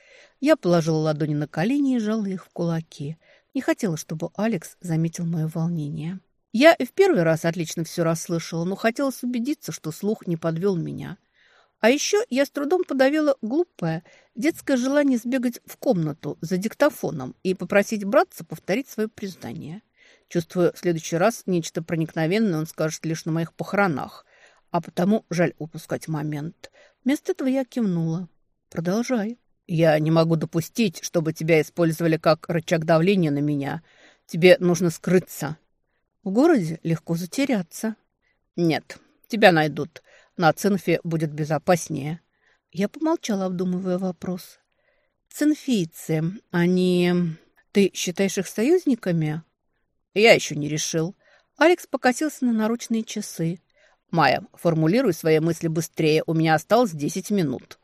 Я положила ладони на колени и сжала их в кулаки. Не хотела, чтобы Алекс заметил мое волнение. Я в первый раз отлично все расслышала, но хотелось убедиться, что слух не подвел меня – а еще я с трудом подавила глупое детское желание сбегать в комнату за диктофоном и попросить братца повторить свое признание. Чувствую, в следующий раз нечто проникновенное он скажет лишь на моих похоронах, а потому жаль упускать момент. Вместо этого я кивнула. «Продолжай». «Я не могу допустить, чтобы тебя использовали как рычаг давления на меня. Тебе нужно скрыться». «В городе легко затеряться». «Нет, тебя найдут. На Цинфе будет безопаснее». Я помолчала, обдумывая вопрос. «Цинфийцы, они... Ты считаешь их союзниками?» «Я еще не решил». Алекс покосился на наручные часы. «Майя, формулируй свои мысли быстрее. У меня осталось десять минут».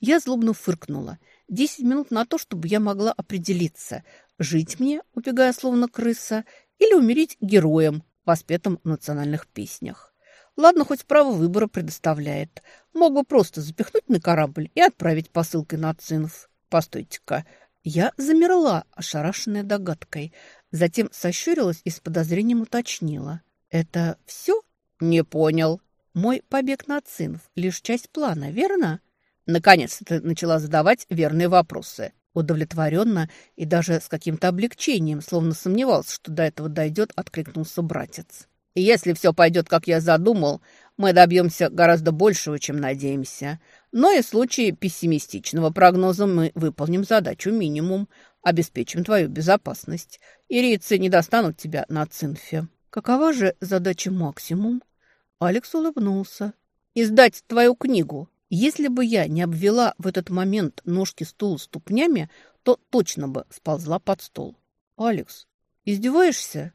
Я злобно фыркнула. Десять минут на то, чтобы я могла определиться, жить мне, убегая словно крыса, или умереть героем, воспетым в национальных песнях. Ладно, хоть право выбора предоставляет. Мог бы просто запихнуть на корабль и отправить посылкой на Цинф. Постойте-ка. Я замерла, ошарашенная догадкой. Затем сощурилась и с подозрением уточнила. «Это все?» «Не понял». «Мой побег на Цинф — лишь часть плана, верно?» Наконец-то ты начала задавать верные вопросы. Удовлетворенно и даже с каким-то облегчением, словно сомневался, что до этого дойдет, откликнулся братец. «Если все пойдет, как я задумал, мы добьемся гораздо большего, чем надеемся. Но и в случае пессимистичного прогноза мы выполним задачу минимум, обеспечим твою безопасность. Ирийцы не достанут тебя на цинфе». «Какова же задача максимум?» Алекс улыбнулся. «Издать твою книгу. Если бы я не обвела в этот момент ножки стула ступнями, то точно бы сползла под стол. «Алекс, издеваешься?»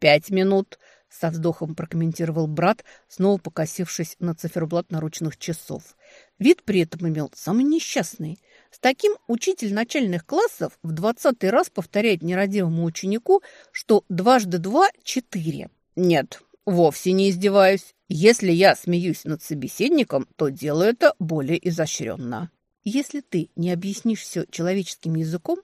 «Пять минут», — со вздохом прокомментировал брат, снова покосившись на циферблат наручных часов. Вид при этом имел самый несчастный. С таким учитель начальных классов в двадцатый раз повторяет нерадивому ученику, что дважды два – четыре. «Нет, вовсе не издеваюсь. Если я смеюсь над собеседником, то делаю это более изощренно. Если ты не объяснишь все человеческим языком,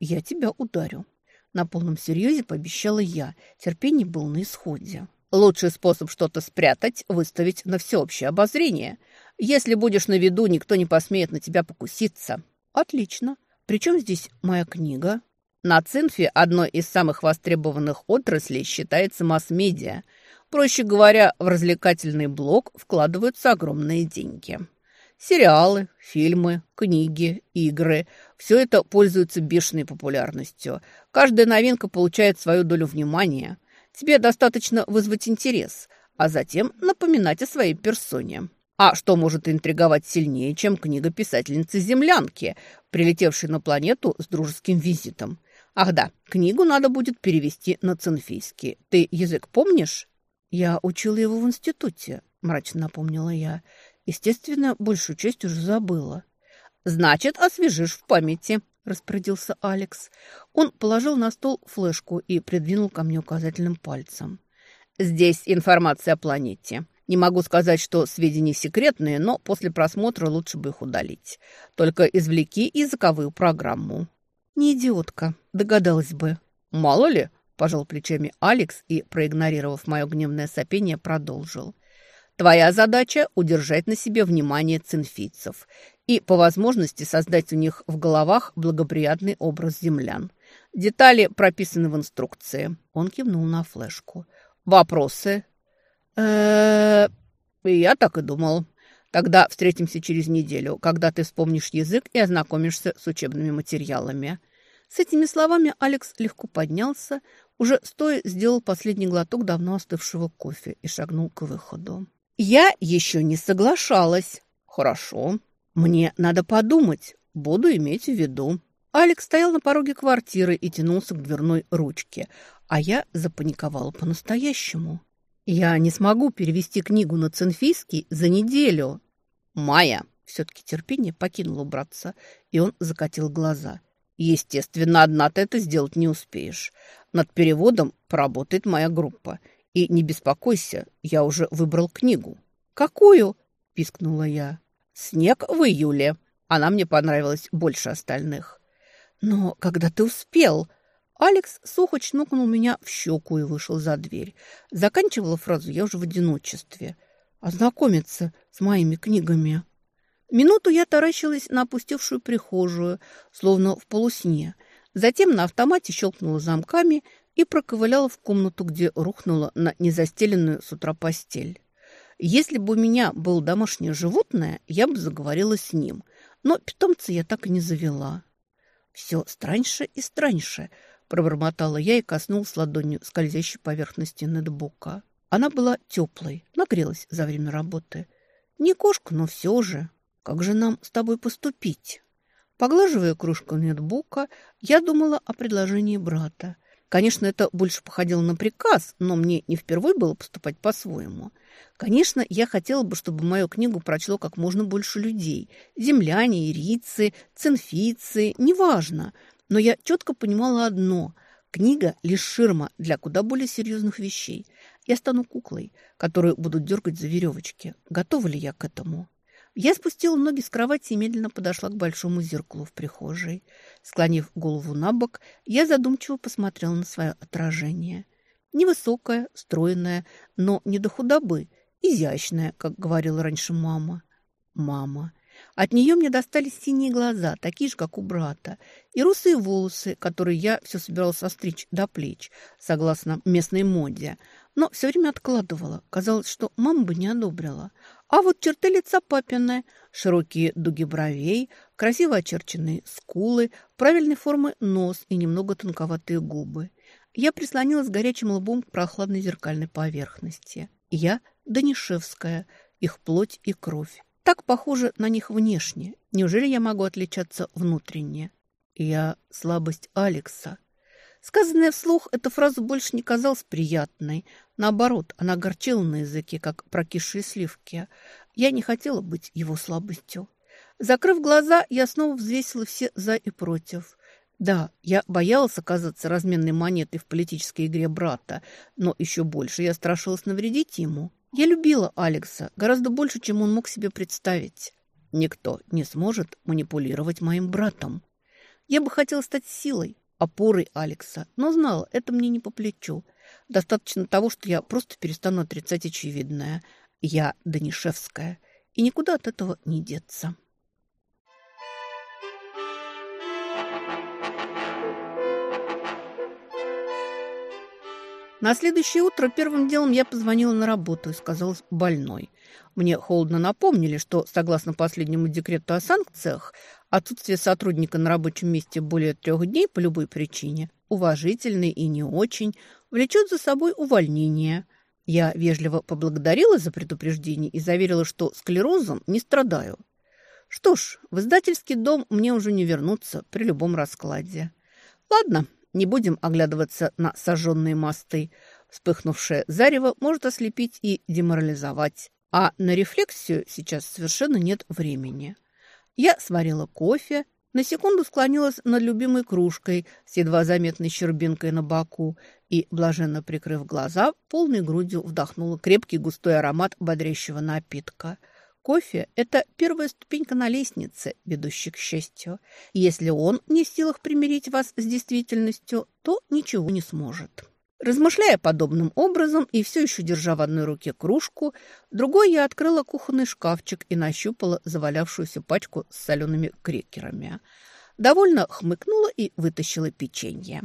я тебя ударю. На полном серьезе пообещала я. Терпение было на исходе. Лучший способ что-то спрятать – выставить на всеобщее обозрение. Если будешь на виду, никто не посмеет на тебя покуситься. Отлично. Причем здесь моя книга? На Цинфе одной из самых востребованных отраслей считается масс-медиа – Проще говоря, в развлекательный блок вкладываются огромные деньги. Сериалы, фильмы, книги, игры – все это пользуется бешеной популярностью. Каждая новинка получает свою долю внимания. Тебе достаточно вызвать интерес, а затем напоминать о своей персоне. А что может интриговать сильнее, чем книга писательницы-землянки, прилетевшей на планету с дружеским визитом? Ах да, книгу надо будет перевести на цинфийский. Ты язык помнишь? «Я учила его в институте», — мрачно напомнила я. Естественно, большую часть уже забыла. «Значит, освежишь в памяти», — распорядился Алекс. Он положил на стол флешку и придвинул ко мне указательным пальцем. «Здесь информация о планете. Не могу сказать, что сведения секретные, но после просмотра лучше бы их удалить. Только извлеки языковую программу». «Не идиотка, догадалась бы». «Мало ли», Пожал плечами Алекс и, проигнорировав мое гневное сопение, продолжил. Твоя задача – удержать на себе внимание цинфийцев и, по возможности, создать у них в головах благоприятный образ землян. Детали прописаны в инструкции. Он кивнул на флешку. Вопросы? э Я так и думал. Тогда встретимся через неделю, когда ты вспомнишь язык и ознакомишься с учебными материалами. С этими словами Алекс легко поднялся, уже стоя сделал последний глоток давно остывшего кофе и шагнул к выходу. «Я еще не соглашалась». «Хорошо. Мне надо подумать. Буду иметь в виду». Алекс стоял на пороге квартиры и тянулся к дверной ручке, а я запаниковала по-настоящему. «Я не смогу перевести книгу на цинфийский за неделю». «Майя!» Все-таки терпение покинуло братца, и он закатил глаза. «Естественно, одна ты это сделать не успеешь. Над переводом поработает моя группа. И не беспокойся, я уже выбрал книгу. «Какую?» – пискнула я. «Снег в июле». Она мне понравилась больше остальных. «Но когда ты успел?» Алекс сухо чнукнул меня в щеку и вышел за дверь. Заканчивала фразу я уже в одиночестве. «Ознакомиться с моими книгами». Минуту я таращилась на опустевшую прихожую, словно в полусне – Затем на автомате щелкнула замками и проковыляла в комнату, где рухнула на незастеленную с утра постель. Если бы у меня было домашнее животное, я бы заговорила с ним, но питомца я так и не завела. Все страньше и страньше. пробормотала я и коснулась ладонью скользящей поверхности нетбука. Она была теплой, нагрелась за время работы. Не кошка, но все же. Как же нам с тобой поступить? Поглаживая кружку нетбука, я думала о предложении брата. Конечно, это больше походило на приказ, но мне не впервые было поступать по-своему. Конечно, я хотела бы, чтобы мою книгу прочло как можно больше людей. Земляне, ирийцы, цинфийцы, неважно. Но я четко понимала одно – книга – лишь ширма для куда более серьезных вещей. Я стану куклой, которую будут дергать за веревочки. Готова ли я к этому? Я спустила ноги с кровати и медленно подошла к большому зеркалу в прихожей. Склонив голову на бок, я задумчиво посмотрела на свое отражение. Невысокая, стройная, но не до худобы, изящная, как говорила раньше мама. Мама. От нее мне достались синие глаза, такие же, как у брата, и русые волосы, которые я все собиралась остричь до плеч, согласно местной моде, но все время откладывала. Казалось, что мама бы не одобрила. А вот черты лица папины, широкие дуги бровей, красиво очерченные скулы, правильной формы нос и немного тонковатые губы. Я прислонилась горячим лбом к прохладной зеркальной поверхности. Я Данишевская, их плоть и кровь так похожи на них внешне. Неужели я могу отличаться внутренне? Я слабость Алекса. Сказанная вслух, эта фраза больше не казалась приятной. Наоборот, она горчила на языке, как прокисшие сливки. Я не хотела быть его слабостью. Закрыв глаза, я снова взвесила все «за» и «против». Да, я боялась оказаться разменной монетой в политической игре брата, но еще больше я страшилась навредить ему. Я любила Алекса гораздо больше, чем он мог себе представить. Никто не сможет манипулировать моим братом. Я бы хотела стать силой, опорой Алекса, но знала, это мне не по плечу. Достаточно того, что я просто перестану отрицать очевидное. Я Данишевская, и никуда от этого не деться. На следующее утро первым делом я позвонила на работу и сказала больной. Мне холодно напомнили, что, согласно последнему декрету о санкциях, отсутствие сотрудника на рабочем месте более трех дней по любой причине, уважительный и не очень, влечет за собой увольнение. Я вежливо поблагодарила за предупреждение и заверила, что склерозом не страдаю. Что ж, в издательский дом мне уже не вернуться при любом раскладе. Ладно, не будем оглядываться на сожженные мосты. Вспыхнувшее зарево может ослепить и деморализовать. А на рефлексию сейчас совершенно нет времени. Я сварила кофе, на секунду склонилась над любимой кружкой с едва заметной щербинкой на боку и, блаженно прикрыв глаза, полной грудью вдохнула крепкий густой аромат бодрящего напитка – Кофе – это первая ступенька на лестнице, ведущей к счастью. Если он не в силах примирить вас с действительностью, то ничего не сможет. Размышляя подобным образом и все еще держа в одной руке кружку, другой я открыла кухонный шкафчик и нащупала завалявшуюся пачку с солеными крекерами. Довольно хмыкнула и вытащила печенье.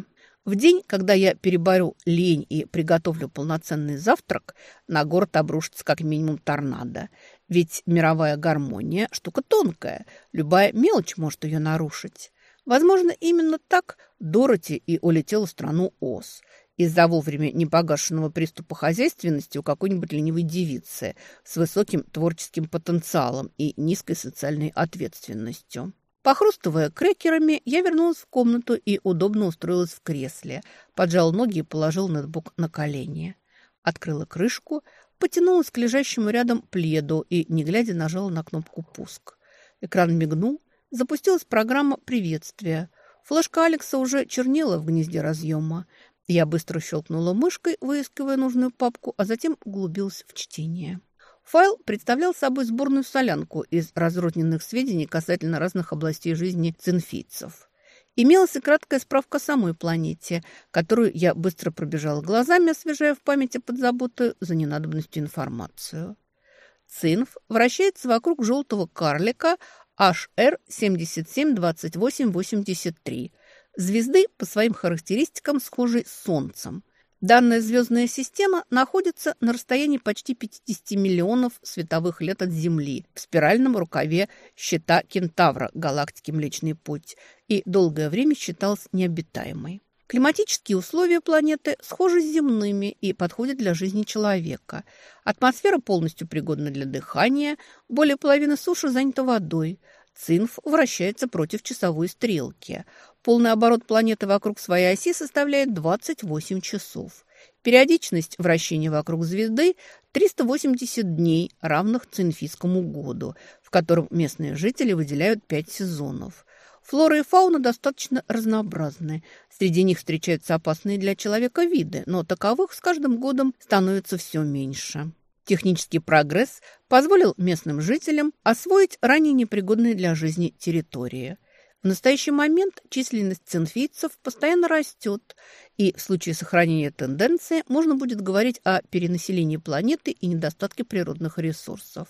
В день, когда я переборю лень и приготовлю полноценный завтрак, на город обрушится как минимум торнадо. Ведь мировая гармония – штука тонкая, любая мелочь может ее нарушить. Возможно, именно так Дороти и улетела в страну Оз из-за вовремя непогашенного приступа хозяйственности у какой-нибудь ленивой девицы с высоким творческим потенциалом и низкой социальной ответственностью. Похрустывая крекерами, я вернулась в комнату и удобно устроилась в кресле, поджал ноги и положил ноутбук на колени. Открыла крышку, потянулась к лежащему рядом пледу и, не глядя, нажала на кнопку «Пуск». Экран мигнул, запустилась программа приветствия. Флешка Алекса уже чернела в гнезде разъема. Я быстро щелкнула мышкой, выискивая нужную папку, а затем углубилась в чтение. Файл представлял собой сборную солянку из разрозненных сведений касательно разных областей жизни цинфийцев. Имелась и краткая справка о самой планете, которую я быстро пробежала глазами, освежая в памяти подзабутую за ненадобностью информацию. Цинф вращается вокруг желтого карлика HR 772883, звезды по своим характеристикам схожей с Солнцем. Данная звездная система находится на расстоянии почти 50 миллионов световых лет от Земли в спиральном рукаве щита Кентавра галактики Млечный Путь и долгое время считалась необитаемой. Климатические условия планеты схожи с земными и подходят для жизни человека. Атмосфера полностью пригодна для дыхания, более половины суши занята водой. Цинф вращается против часовой стрелки. Полный оборот планеты вокруг своей оси составляет 28 часов. Периодичность вращения вокруг звезды – 380 дней, равных цинфийскому году, в котором местные жители выделяют 5 сезонов. Флора и фауна достаточно разнообразны. Среди них встречаются опасные для человека виды, но таковых с каждым годом становится все меньше. Технический прогресс позволил местным жителям освоить ранее непригодные для жизни территории. В настоящий момент численность цинфийцев постоянно растет, и в случае сохранения тенденции можно будет говорить о перенаселении планеты и недостатке природных ресурсов.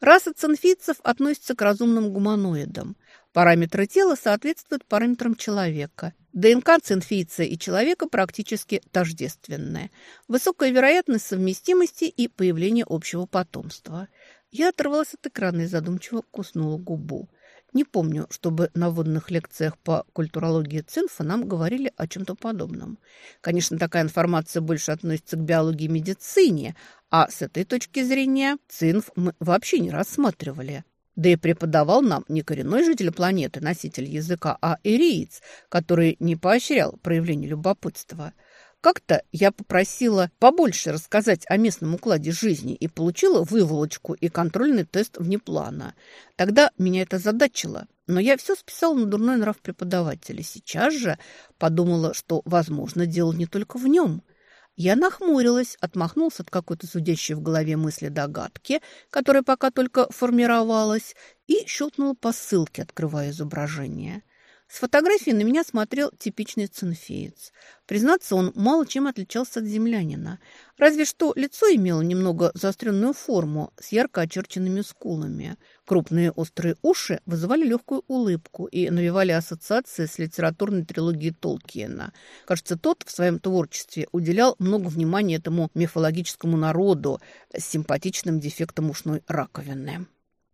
Раса цинфийцев относится к разумным гуманоидам – Параметры тела соответствуют параметрам человека. ДНК цинфийца и человека практически тождественная. Высокая вероятность совместимости и появления общего потомства. Я оторвалась от экрана и задумчиво куснула губу. Не помню, чтобы на водных лекциях по культурологии цинфа нам говорили о чем-то подобном. Конечно, такая информация больше относится к биологии и медицине, а с этой точки зрения цинф мы вообще не рассматривали. Да и преподавал нам не коренной житель планеты, носитель языка, а ириец, который не поощрял проявление любопытства. Как-то я попросила побольше рассказать о местном укладе жизни и получила выволочку и контрольный тест вне плана. Тогда меня это задачило, но я все списала на дурной нрав преподавателя. Сейчас же подумала, что, возможно, дело не только в нем – я нахмурилась, отмахнулся от какой-то зудящей в голове мысли догадки, которая пока только формировалась, и щелкнула по ссылке, открывая изображение. С фотографии на меня смотрел типичный цинфеец. Признаться, он мало чем отличался от землянина. Разве что лицо имело немного заостренную форму с ярко очерченными скулами. Крупные острые уши вызывали легкую улыбку и навевали ассоциации с литературной трилогией Толкиена. Кажется, тот в своем творчестве уделял много внимания этому мифологическому народу с симпатичным дефектом ушной раковины.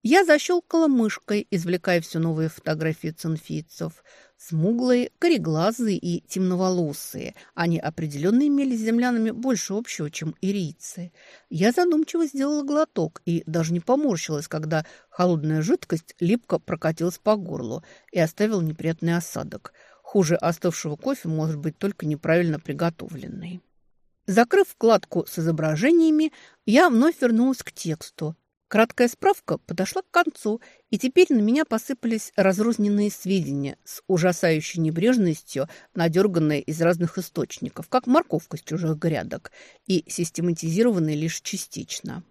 Я защелкала мышкой, извлекая все новые фотографии цинфийцев. Смуглые, кореглазые и темноволосые. Они определенно имели с землянами больше общего, чем ирийцы. Я задумчиво сделала глоток и даже не поморщилась, когда холодная жидкость липко прокатилась по горлу и оставила неприятный осадок. Хуже остывшего кофе может быть только неправильно приготовленный. Закрыв вкладку с изображениями, я вновь вернулась к тексту. Краткая справка подошла к концу, и теперь на меня посыпались разрозненные сведения с ужасающей небрежностью, надерганные из разных источников, как морковка с чужих грядок, и систематизированные лишь частично.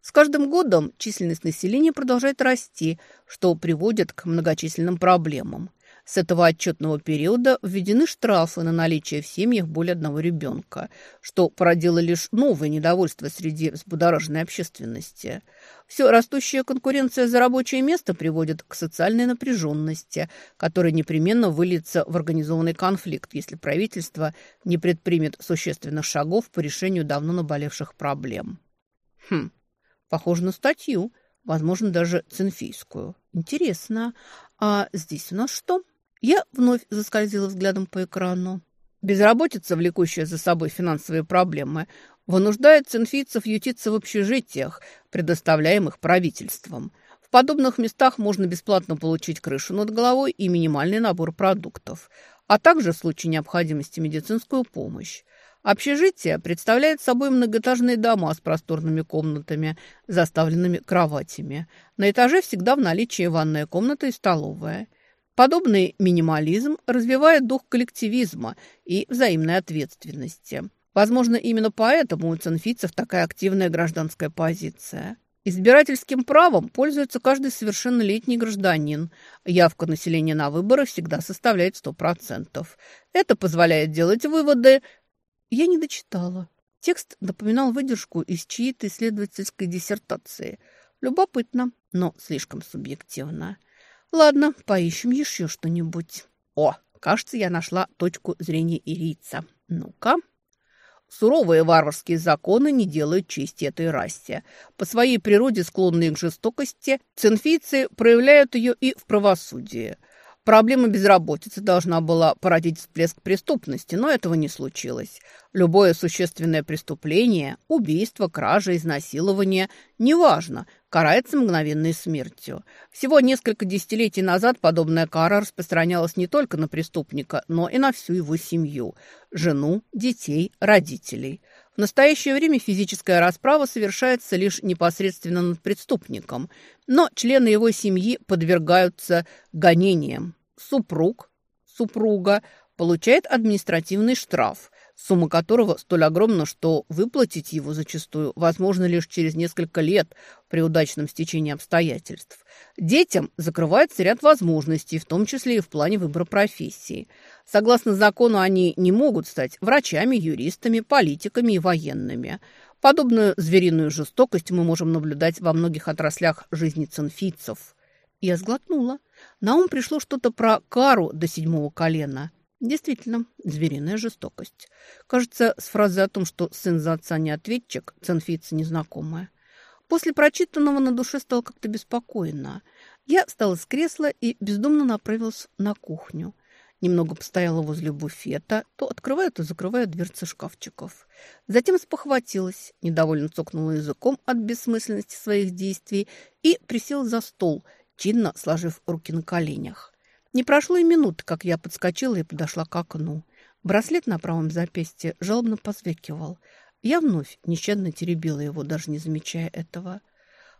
С каждым годом численность населения продолжает расти, что приводит к многочисленным проблемам – с этого отчетного периода введены штрафы на наличие в семьях более одного ребенка, что породило лишь новое недовольство среди взбудораженной общественности. Все растущая конкуренция за рабочее место приводит к социальной напряженности, которая непременно выльется в организованный конфликт, если правительство не предпримет существенных шагов по решению давно наболевших проблем. Хм, похоже на статью, возможно, даже цинфийскую. Интересно, а здесь у нас что? Я вновь заскользила взглядом по экрану. Безработица, влекущая за собой финансовые проблемы, вынуждает цинфийцев ютиться в общежитиях, предоставляемых правительством. В подобных местах можно бесплатно получить крышу над головой и минимальный набор продуктов, а также в случае необходимости медицинскую помощь. Общежитие представляет собой многоэтажные дома с просторными комнатами, заставленными кроватями. На этаже всегда в наличии ванная комната и столовая. Подобный минимализм развивает дух коллективизма и взаимной ответственности. Возможно, именно поэтому у цинфийцев такая активная гражданская позиция. Избирательским правом пользуется каждый совершеннолетний гражданин. Явка населения на выборы всегда составляет 100%. Это позволяет делать выводы. Я не дочитала. Текст напоминал выдержку из чьей-то исследовательской диссертации. Любопытно, но слишком субъективно. Ладно, поищем еще что-нибудь. О, кажется, я нашла точку зрения ирийца. Ну-ка. Суровые варварские законы не делают чести этой расе. По своей природе склонные к жестокости, цинфийцы проявляют ее и в правосудии. Проблема безработицы должна была породить всплеск преступности, но этого не случилось. Любое существенное преступление – убийство, кража, изнасилование – неважно, карается мгновенной смертью. Всего несколько десятилетий назад подобная кара распространялась не только на преступника, но и на всю его семью – жену, детей, родителей. В настоящее время физическая расправа совершается лишь непосредственно над преступником, но члены его семьи подвергаются гонениям. Супруг, супруга получает административный штраф, сумма которого столь огромна, что выплатить его зачастую возможно лишь через несколько лет при удачном стечении обстоятельств. Детям закрывается ряд возможностей, в том числе и в плане выбора профессии. Согласно закону, они не могут стать врачами, юристами, политиками и военными. Подобную звериную жестокость мы можем наблюдать во многих отраслях жизни цинфийцев. Я сглотнула. На ум пришло что-то про кару до седьмого колена – Действительно, звериная жестокость. Кажется, с фразой о том, что сын за отца не ответчик, ценфийца незнакомая. После прочитанного на душе стало как-то беспокойно. Я встала с кресла и бездумно направилась на кухню. Немного постояла возле буфета, то открывая, то закрывая дверцы шкафчиков. Затем спохватилась, недовольно цокнула языком от бессмысленности своих действий и присела за стол, чинно сложив руки на коленях. Не прошло и минуты, как я подскочила и подошла к окну. Браслет на правом запястье жалобно позвякивал. Я вновь нещадно теребила его, даже не замечая этого.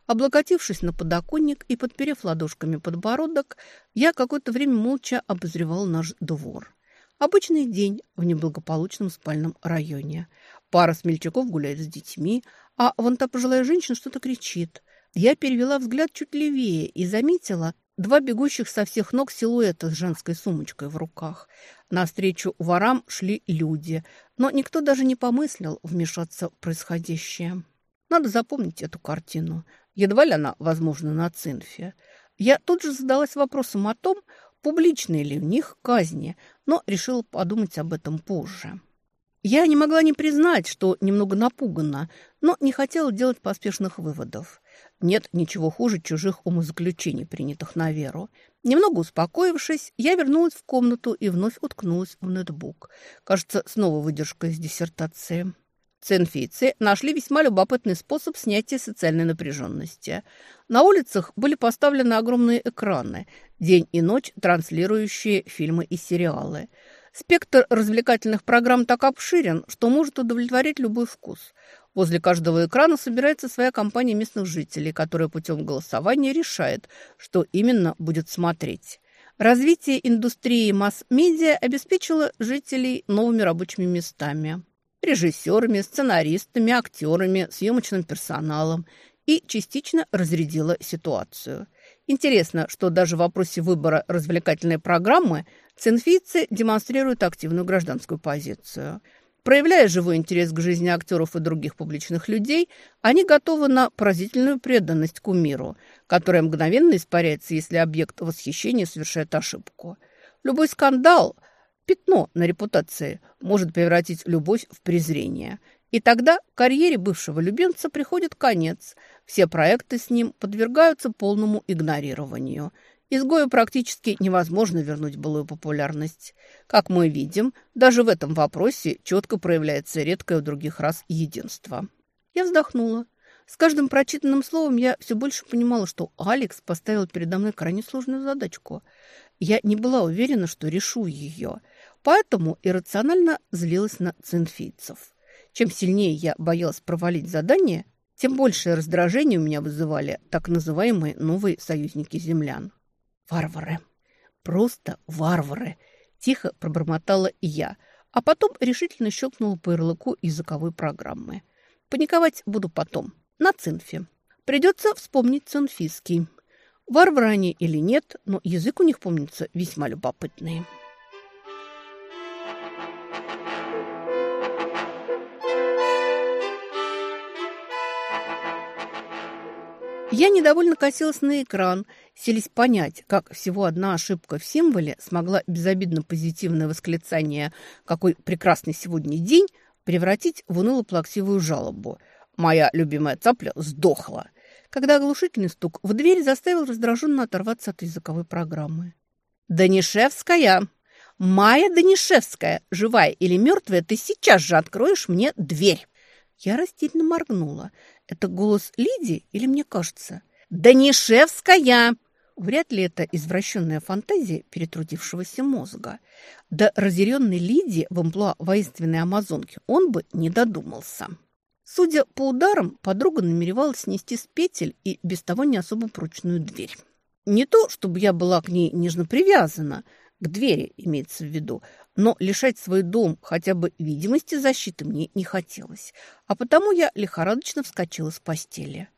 Облокотившись на подоконник и подперев ладошками подбородок, я какое-то время молча обозревал наш двор. Обычный день в неблагополучном спальном районе. Пара смельчаков гуляет с детьми, а вон та пожилая женщина что-то кричит. Я перевела взгляд чуть левее и заметила Два бегущих со всех ног силуэта с женской сумочкой в руках. Навстречу ворам шли люди, но никто даже не помыслил вмешаться в происходящее. Надо запомнить эту картину. Едва ли она возможна на цинфе. Я тут же задалась вопросом о том, публичные ли у них казни, но решила подумать об этом позже. Я не могла не признать, что немного напугана, но не хотела делать поспешных выводов. Нет ничего хуже чужих умозаключений, принятых на веру. Немного успокоившись, я вернулась в комнату и вновь уткнулась в ноутбук. Кажется, снова выдержка из диссертации. Ценфийцы нашли весьма любопытный способ снятия социальной напряженности. На улицах были поставлены огромные экраны, день и ночь транслирующие фильмы и сериалы – Спектр развлекательных программ так обширен, что может удовлетворить любой вкус. Возле каждого экрана собирается своя компания местных жителей, которая путем голосования решает, что именно будет смотреть. Развитие индустрии масс-медиа обеспечило жителей новыми рабочими местами. Режиссерами, сценаристами, актерами, съемочным персоналом и частично разрядило ситуацию. Интересно, что даже в вопросе выбора развлекательной программы цинфийцы демонстрируют активную гражданскую позицию. Проявляя живой интерес к жизни актеров и других публичных людей, они готовы на поразительную преданность кумиру, которая мгновенно испаряется, если объект восхищения совершает ошибку. Любой скандал, пятно на репутации, может превратить любовь в презрение – и тогда карьере бывшего любимца приходит конец. Все проекты с ним подвергаются полному игнорированию. Изгою практически невозможно вернуть былую популярность. Как мы видим, даже в этом вопросе четко проявляется редкое у других раз единство. Я вздохнула. С каждым прочитанным словом я все больше понимала, что Алекс поставил передо мной крайне сложную задачку. Я не была уверена, что решу ее, поэтому иррационально злилась на цинфийцев. Чем сильнее я боялась провалить задание, тем большее раздражение у меня вызывали так называемые новые союзники землян. Варвары. Просто варвары. Тихо пробормотала я, а потом решительно щелкнула по ярлыку языковой программы. Паниковать буду потом, на цинфе. Придется вспомнить цинфийский. Они или нет, но язык у них, помнится, весьма любопытный. Я недовольно косилась на экран, селись понять, как всего одна ошибка в символе смогла безобидно позитивное восклицание «Какой прекрасный сегодня день!» превратить в уныло-плаксивую жалобу. Моя любимая цапля сдохла, когда оглушительный стук в дверь заставил раздраженно оторваться от языковой программы. «Данишевская! Майя Данишевская! Живая или мертвая, ты сейчас же откроешь мне дверь!» Я растерянно моргнула. «Это голос Лидии или мне кажется?» «Данишевская!» Вряд ли это извращенная фантазия перетрудившегося мозга. До разъяренной Лидии в амплуа воинственной амазонки он бы не додумался. Судя по ударам, подруга намеревалась снести с петель и без того не особо прочную дверь. Не то, чтобы я была к ней нежно привязана, к двери имеется в виду, но лишать свой дом хотя бы видимости защиты мне не хотелось, а потому я лихорадочно вскочила с постели.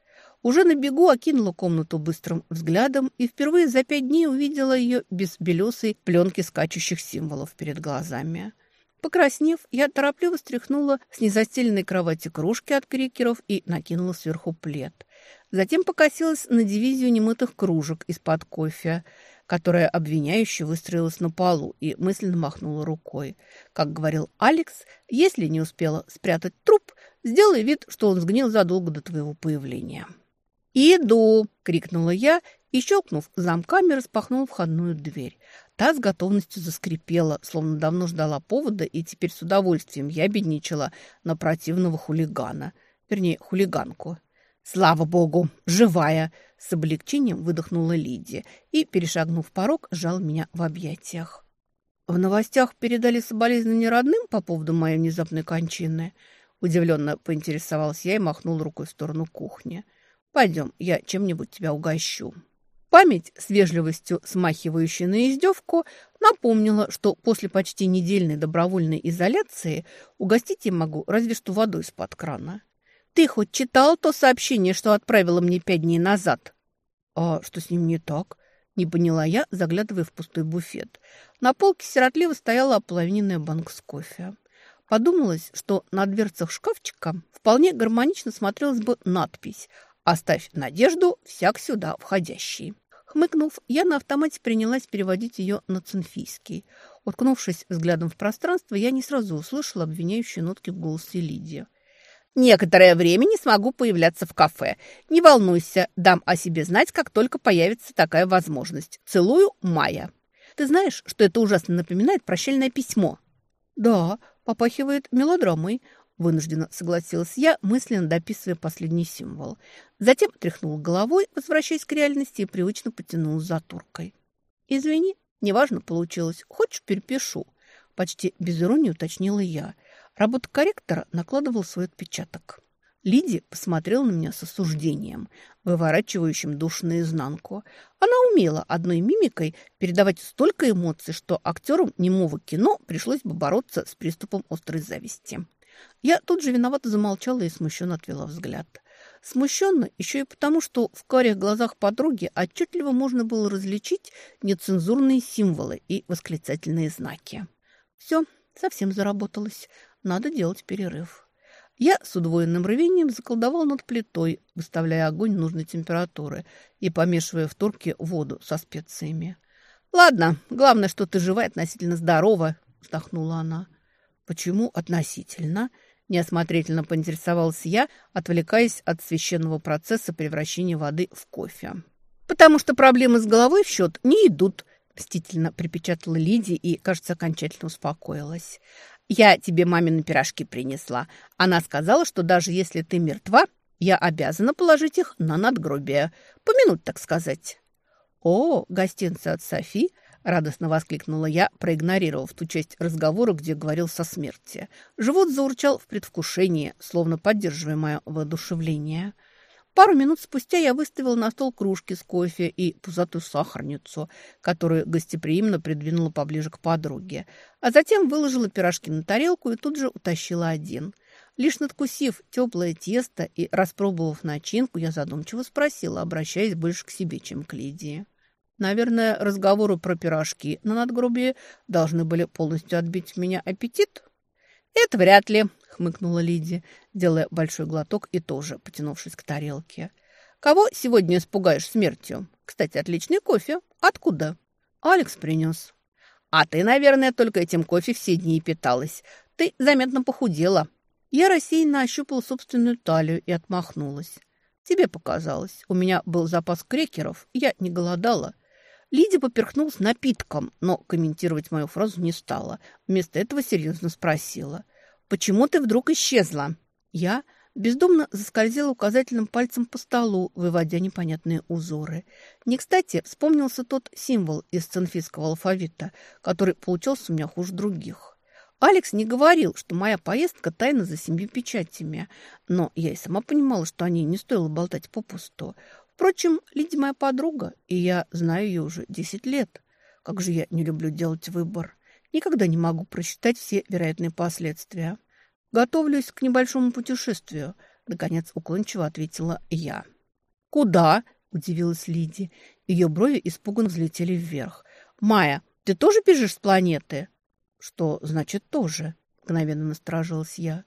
Уже на бегу окинула комнату быстрым взглядом и впервые за пять дней увидела ее без белесой пленки скачущих символов перед глазами. Покраснев, я торопливо стряхнула с незастеленной кровати кружки от крикеров и накинула сверху плед. Затем покосилась на дивизию немытых кружек из-под кофе, которая обвиняюще выстроилась на полу и мысленно махнула рукой. Как говорил Алекс, если не успела спрятать труп, сделай вид, что он сгнил задолго до твоего появления. «Иду!» – крикнула я и, щелкнув замками, распахнула входную дверь. Та с готовностью заскрипела, словно давно ждала повода, и теперь с удовольствием ябедничала на противного хулигана. Вернее, хулиганку. «Слава богу, живая!» С облегчением выдохнула Лидия и, перешагнув порог, сжал меня в объятиях. «В новостях передали соболезнования родным по поводу моей внезапной кончины?» Удивленно поинтересовалась я и махнул рукой в сторону кухни. «Пойдем, я чем-нибудь тебя угощу». Память, с вежливостью смахивающей на издевку, напомнила, что после почти недельной добровольной изоляции угостить я могу разве что водой из-под крана. «Ты хоть читал то сообщение, что отправила мне пять дней назад?» «А что с ним не так?» – не поняла я, заглядывая в пустой буфет. На полке сиротливо стояла ополовиненная банка с кофе. Подумалось, что на дверцах шкафчика вполне гармонично смотрелась бы надпись «Оставь надежду, всяк сюда входящий». Хмыкнув, я на автомате принялась переводить ее на цинфийский. Уткнувшись взглядом в пространство, я не сразу услышала обвиняющие нотки в голосе Лидии. «Некоторое время не смогу появляться в кафе. Не волнуйся, дам о себе знать, как только появится такая возможность. Целую, Майя». «Ты знаешь, что это ужасно напоминает прощальное письмо?» «Да, попахивает мелодрамой. Вынужденно согласилась я, мысленно дописывая последний символ. Затем тряхнула головой, возвращаясь к реальности, и привычно потянула за туркой. «Извини, неважно получилось. Хочешь, перепишу?» Почти без иронии уточнила я. Работа корректора накладывала свой отпечаток. Лиди посмотрела на меня с осуждением, выворачивающим душ наизнанку. Она умела одной мимикой передавать столько эмоций, что актерам немого кино пришлось бы бороться с приступом острой зависти. Я тут же виновато замолчала и смущенно отвела взгляд. Смущенно еще и потому, что в карих глазах подруги отчетливо можно было различить нецензурные символы и восклицательные знаки. Все, совсем заработалось. Надо делать перерыв. Я с удвоенным рвением заколдовал над плитой, выставляя огонь нужной температуры и помешивая в турке воду со специями. «Ладно, главное, что ты жива и относительно здорова», — вздохнула она. «Почему относительно?» – неосмотрительно поинтересовалась я, отвлекаясь от священного процесса превращения воды в кофе. «Потому что проблемы с головой в счет не идут», – мстительно припечатала Лидия и, кажется, окончательно успокоилась. «Я тебе мамины пирожки принесла. Она сказала, что даже если ты мертва, я обязана положить их на надгробие. Помянуть, так сказать». «О, гостинцы от Софи!» Радостно воскликнула я, проигнорировав ту часть разговора, где говорил со смерти. Живот заурчал в предвкушении, словно поддерживая мое воодушевление. Пару минут спустя я выставила на стол кружки с кофе и пузатую сахарницу, которую гостеприимно придвинула поближе к подруге, а затем выложила пирожки на тарелку и тут же утащила один. Лишь надкусив теплое тесто и распробовав начинку, я задумчиво спросила, обращаясь больше к себе, чем к Лидии. Наверное, разговоры про пирожки на надгробии должны были полностью отбить у меня аппетит. «Это вряд ли», — хмыкнула Лидия, делая большой глоток и тоже потянувшись к тарелке. «Кого сегодня испугаешь смертью? Кстати, отличный кофе. Откуда?» «Алекс принес». «А ты, наверное, только этим кофе все дни и питалась. Ты заметно похудела». Я рассеянно ощупала собственную талию и отмахнулась. «Тебе показалось. У меня был запас крекеров, я не голодала». Лидия поперхнулась напитком, но комментировать мою фразу не стала. Вместо этого серьезно спросила. «Почему ты вдруг исчезла?» Я бездумно заскользила указательным пальцем по столу, выводя непонятные узоры. Не кстати вспомнился тот символ из цинфийского алфавита, который получился у меня хуже других. Алекс не говорил, что моя поездка тайна за семью печатями, но я и сама понимала, что о ней не стоило болтать попусту. Впрочем, Лидия моя подруга, и я знаю ее уже десять лет. Как же я не люблю делать выбор. Никогда не могу просчитать все вероятные последствия. Готовлюсь к небольшому путешествию, наконец уклончиво ответила я. Куда? удивилась Лидия. Ее брови испуганно взлетели вверх. Майя, ты тоже бежишь с планеты? Что значит тоже? мгновенно насторожилась я.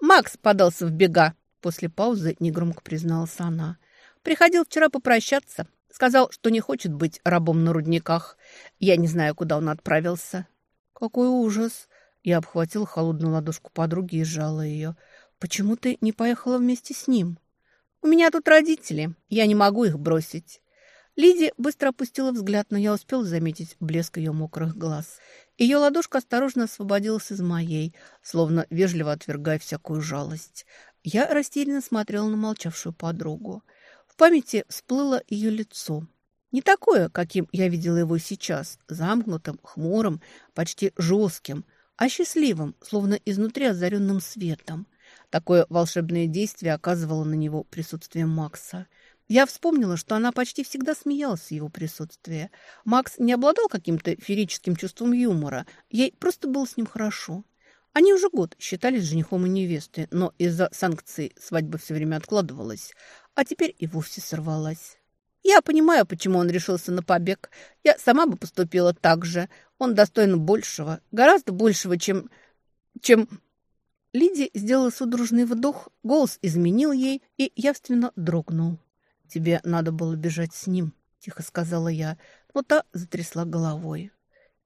Макс подался в бега. После паузы негромко призналась она. Приходил вчера попрощаться. Сказал, что не хочет быть рабом на рудниках. Я не знаю, куда он отправился. Какой ужас! Я обхватила холодную ладошку подруги и сжала ее. Почему ты не поехала вместе с ним? У меня тут родители. Я не могу их бросить. Лидия быстро опустила взгляд, но я успел заметить блеск ее мокрых глаз. Ее ладошка осторожно освободилась из моей, словно вежливо отвергая всякую жалость. Я растерянно смотрела на молчавшую подругу. В памяти всплыло ее лицо. Не такое, каким я видела его сейчас, замкнутым, хмурым, почти жестким, а счастливым, словно изнутри озаренным светом. Такое волшебное действие оказывало на него присутствие Макса. Я вспомнила, что она почти всегда смеялась в его присутствии. Макс не обладал каким-то феерическим чувством юмора, ей просто было с ним хорошо. Они уже год считались женихом и невестой, но из-за санкций свадьба все время откладывалась а теперь и вовсе сорвалась. Я понимаю, почему он решился на побег. Я сама бы поступила так же. Он достоин большего, гораздо большего, чем... чем... Лидия сделала судорожный вдох, голос изменил ей и явственно дрогнул. «Тебе надо было бежать с ним», — тихо сказала я, но та затрясла головой.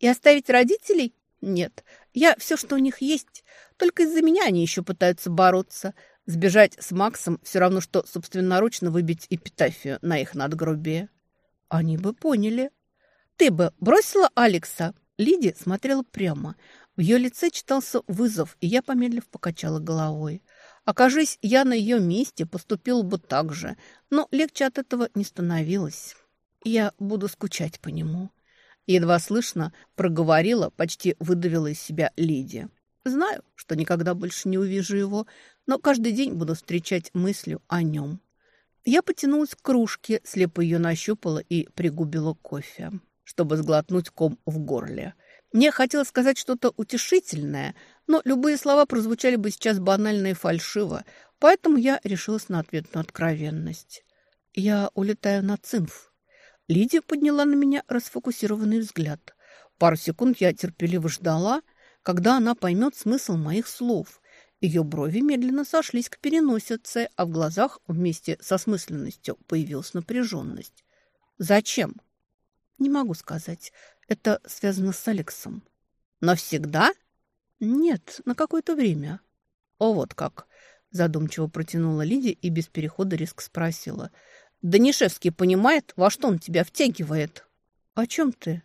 «И оставить родителей? Нет, я все, что у них есть. Только из-за меня они еще пытаются бороться. Сбежать с Максом все равно, что собственноручно выбить эпитафию на их надгробие. Они бы поняли. Ты бы бросила Алекса? Лидия смотрела прямо. В ее лице читался вызов, и я, помедлив, покачала головой. Окажись, я на ее месте поступила бы так же, но легче от этого не становилось. Я буду скучать по нему. Едва слышно проговорила, почти выдавила из себя Лидия. Знаю, что никогда больше не увижу его, но каждый день буду встречать мыслью о нем. Я потянулась к кружке, слепо ее нащупала и пригубила кофе, чтобы сглотнуть ком в горле. Мне хотелось сказать что-то утешительное, но любые слова прозвучали бы сейчас банально и фальшиво, поэтому я решилась на ответную откровенность. «Я улетаю на цинф». Лидия подняла на меня расфокусированный взгляд. Пару секунд я терпеливо ждала, когда она поймет смысл моих слов, ее брови медленно сошлись к переносице, а в глазах вместе со смысленностью появилась напряженность. «Зачем?» «Не могу сказать. Это связано с Алексом». «Навсегда?» «Нет, на какое-то время». «О, вот как!» – задумчиво протянула Лидия и без перехода резко спросила. «Данишевский понимает, во что он тебя втягивает?» «О чем ты?»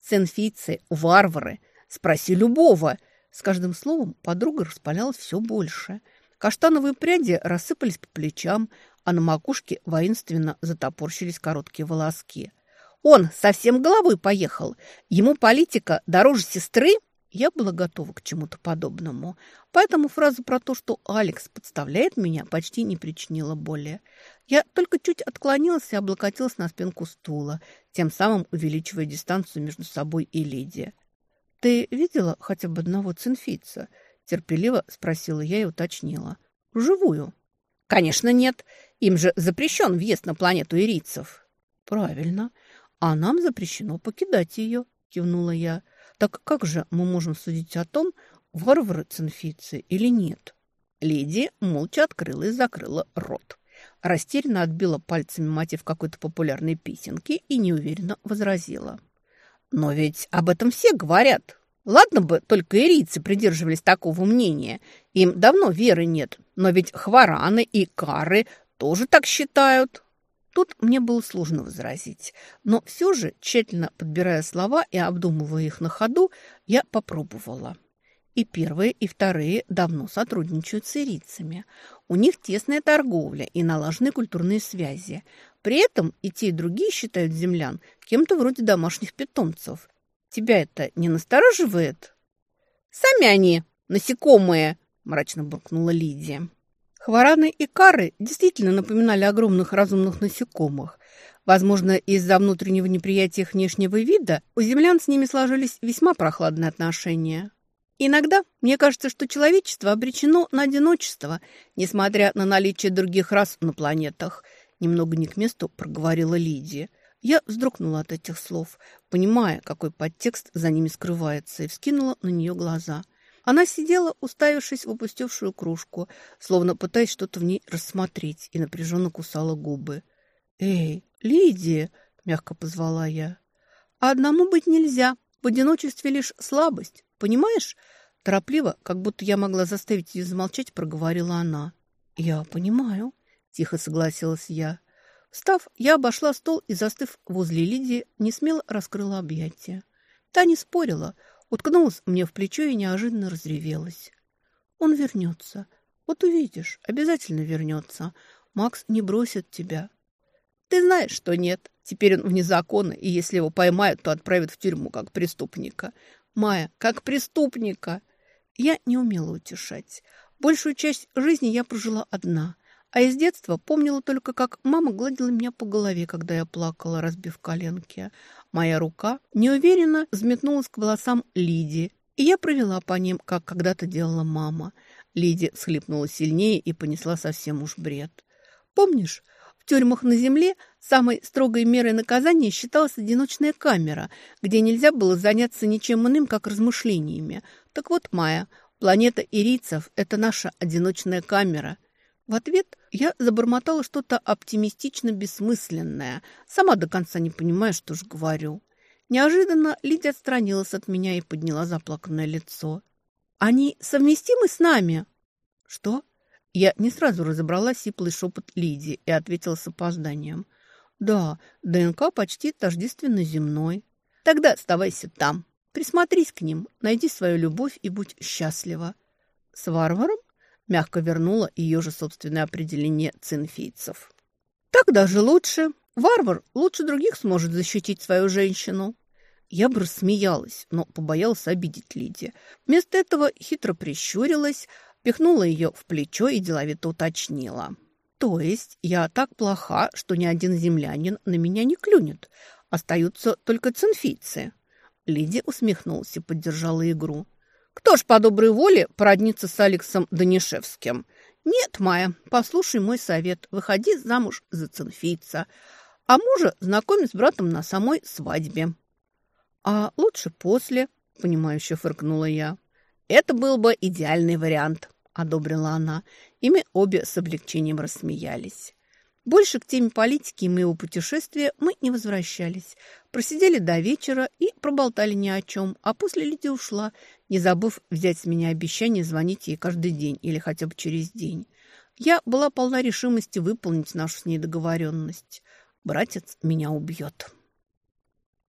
«Ценфийцы, варвары. Спроси любого!» С каждым словом подруга распалялась все больше. Каштановые пряди рассыпались по плечам, а на макушке воинственно затопорщились короткие волоски. «Он совсем головой поехал. Ему политика дороже сестры?» Я была готова к чему-то подобному, поэтому фраза про то, что Алекс подставляет меня, почти не причинила боли. Я только чуть отклонилась и облокотилась на спинку стула, тем самым увеличивая дистанцию между собой и Лидией. «Ты видела хотя бы одного цинфийца?» – терпеливо спросила я и уточнила. «Живую?» «Конечно нет. Им же запрещен въезд на планету ирийцев». «Правильно. А нам запрещено покидать ее», – кивнула я. «Так как же мы можем судить о том, варвары цинфийцы или нет?» Леди молча открыла и закрыла рот. Растерянно отбила пальцами мотив какой-то популярной песенки и неуверенно возразила. Но ведь об этом все говорят. Ладно бы только ирийцы придерживались такого мнения. Им давно веры нет. Но ведь хвараны и кары тоже так считают. Тут мне было сложно возразить, но все же, тщательно подбирая слова и обдумывая их на ходу, я попробовала. И первые, и вторые давно сотрудничают с ирийцами. У них тесная торговля и налаженные культурные связи. При этом и те, и другие считают землян кем-то вроде домашних питомцев. Тебя это не настораживает? «Сами они, насекомые!» – мрачно буркнула Лидия. Хвораны и кары действительно напоминали огромных разумных насекомых. Возможно, из-за внутреннего неприятия их внешнего вида у землян с ними сложились весьма прохладные отношения. Иногда мне кажется, что человечество обречено на одиночество, несмотря на наличие других рас на планетах. Немного не к месту проговорила Лидия. Я вздрогнула от этих слов, понимая, какой подтекст за ними скрывается, и вскинула на нее глаза – она сидела, уставившись в опустевшую кружку, словно пытаясь что-то в ней рассмотреть, и напряженно кусала губы. «Эй, Лидия!» — мягко позвала я. «А одному быть нельзя. В одиночестве лишь слабость. Понимаешь?» Торопливо, как будто я могла заставить ее замолчать, проговорила она. «Я понимаю», — тихо согласилась я. Встав, я обошла стол и, застыв возле Лидии, не смело раскрыла объятия. Та не спорила — уткнулась мне в плечо и неожиданно разревелась. «Он вернется. Вот увидишь, обязательно вернется. Макс не бросит тебя». «Ты знаешь, что нет. Теперь он вне закона, и если его поймают, то отправят в тюрьму как преступника. Майя, как преступника!» Я не умела утешать. Большую часть жизни я прожила одна – а из детства помнила только, как мама гладила меня по голове, когда я плакала, разбив коленки. Моя рука неуверенно взметнулась к волосам Лидии, и я провела по ним, как когда-то делала мама. Лидия схлипнула сильнее и понесла совсем уж бред. «Помнишь, в тюрьмах на земле самой строгой мерой наказания считалась одиночная камера, где нельзя было заняться ничем иным, как размышлениями. Так вот, Майя, планета ирийцев – это наша одиночная камера – в ответ я забормотала что-то оптимистично бессмысленное, сама до конца не понимая, что же говорю. Неожиданно Лидия отстранилась от меня и подняла заплаканное лицо. «Они совместимы с нами?» «Что?» Я не сразу разобрала сиплый шепот Лидии и ответила с опозданием. «Да, ДНК почти тождественно земной. Тогда оставайся там. Присмотрись к ним, найди свою любовь и будь счастлива». «С варваром?» Мягко вернула ее же собственное определение цинфийцев. «Так даже лучше. Варвар лучше других сможет защитить свою женщину». Я бы рассмеялась, но побоялась обидеть Лидия. Вместо этого хитро прищурилась, пихнула ее в плечо и деловито уточнила. «То есть я так плоха, что ни один землянин на меня не клюнет. Остаются только цинфийцы». Лидия усмехнулась и поддержала игру. Кто ж по доброй воле породнится с Алексом Данишевским? Нет, Майя, послушай мой совет. Выходи замуж за цинфийца, а мужа знакомить с братом на самой свадьбе. А лучше после, понимающе фыркнула я. Это был бы идеальный вариант, одобрила она, и мы обе с облегчением рассмеялись. Больше к теме политики и моего путешествия мы не возвращались. Просидели до вечера и проболтали ни о чем, а после Лидия ушла, не забыв взять с меня обещание звонить ей каждый день или хотя бы через день. Я была полна решимости выполнить нашу с ней договоренность. Братец меня убьет.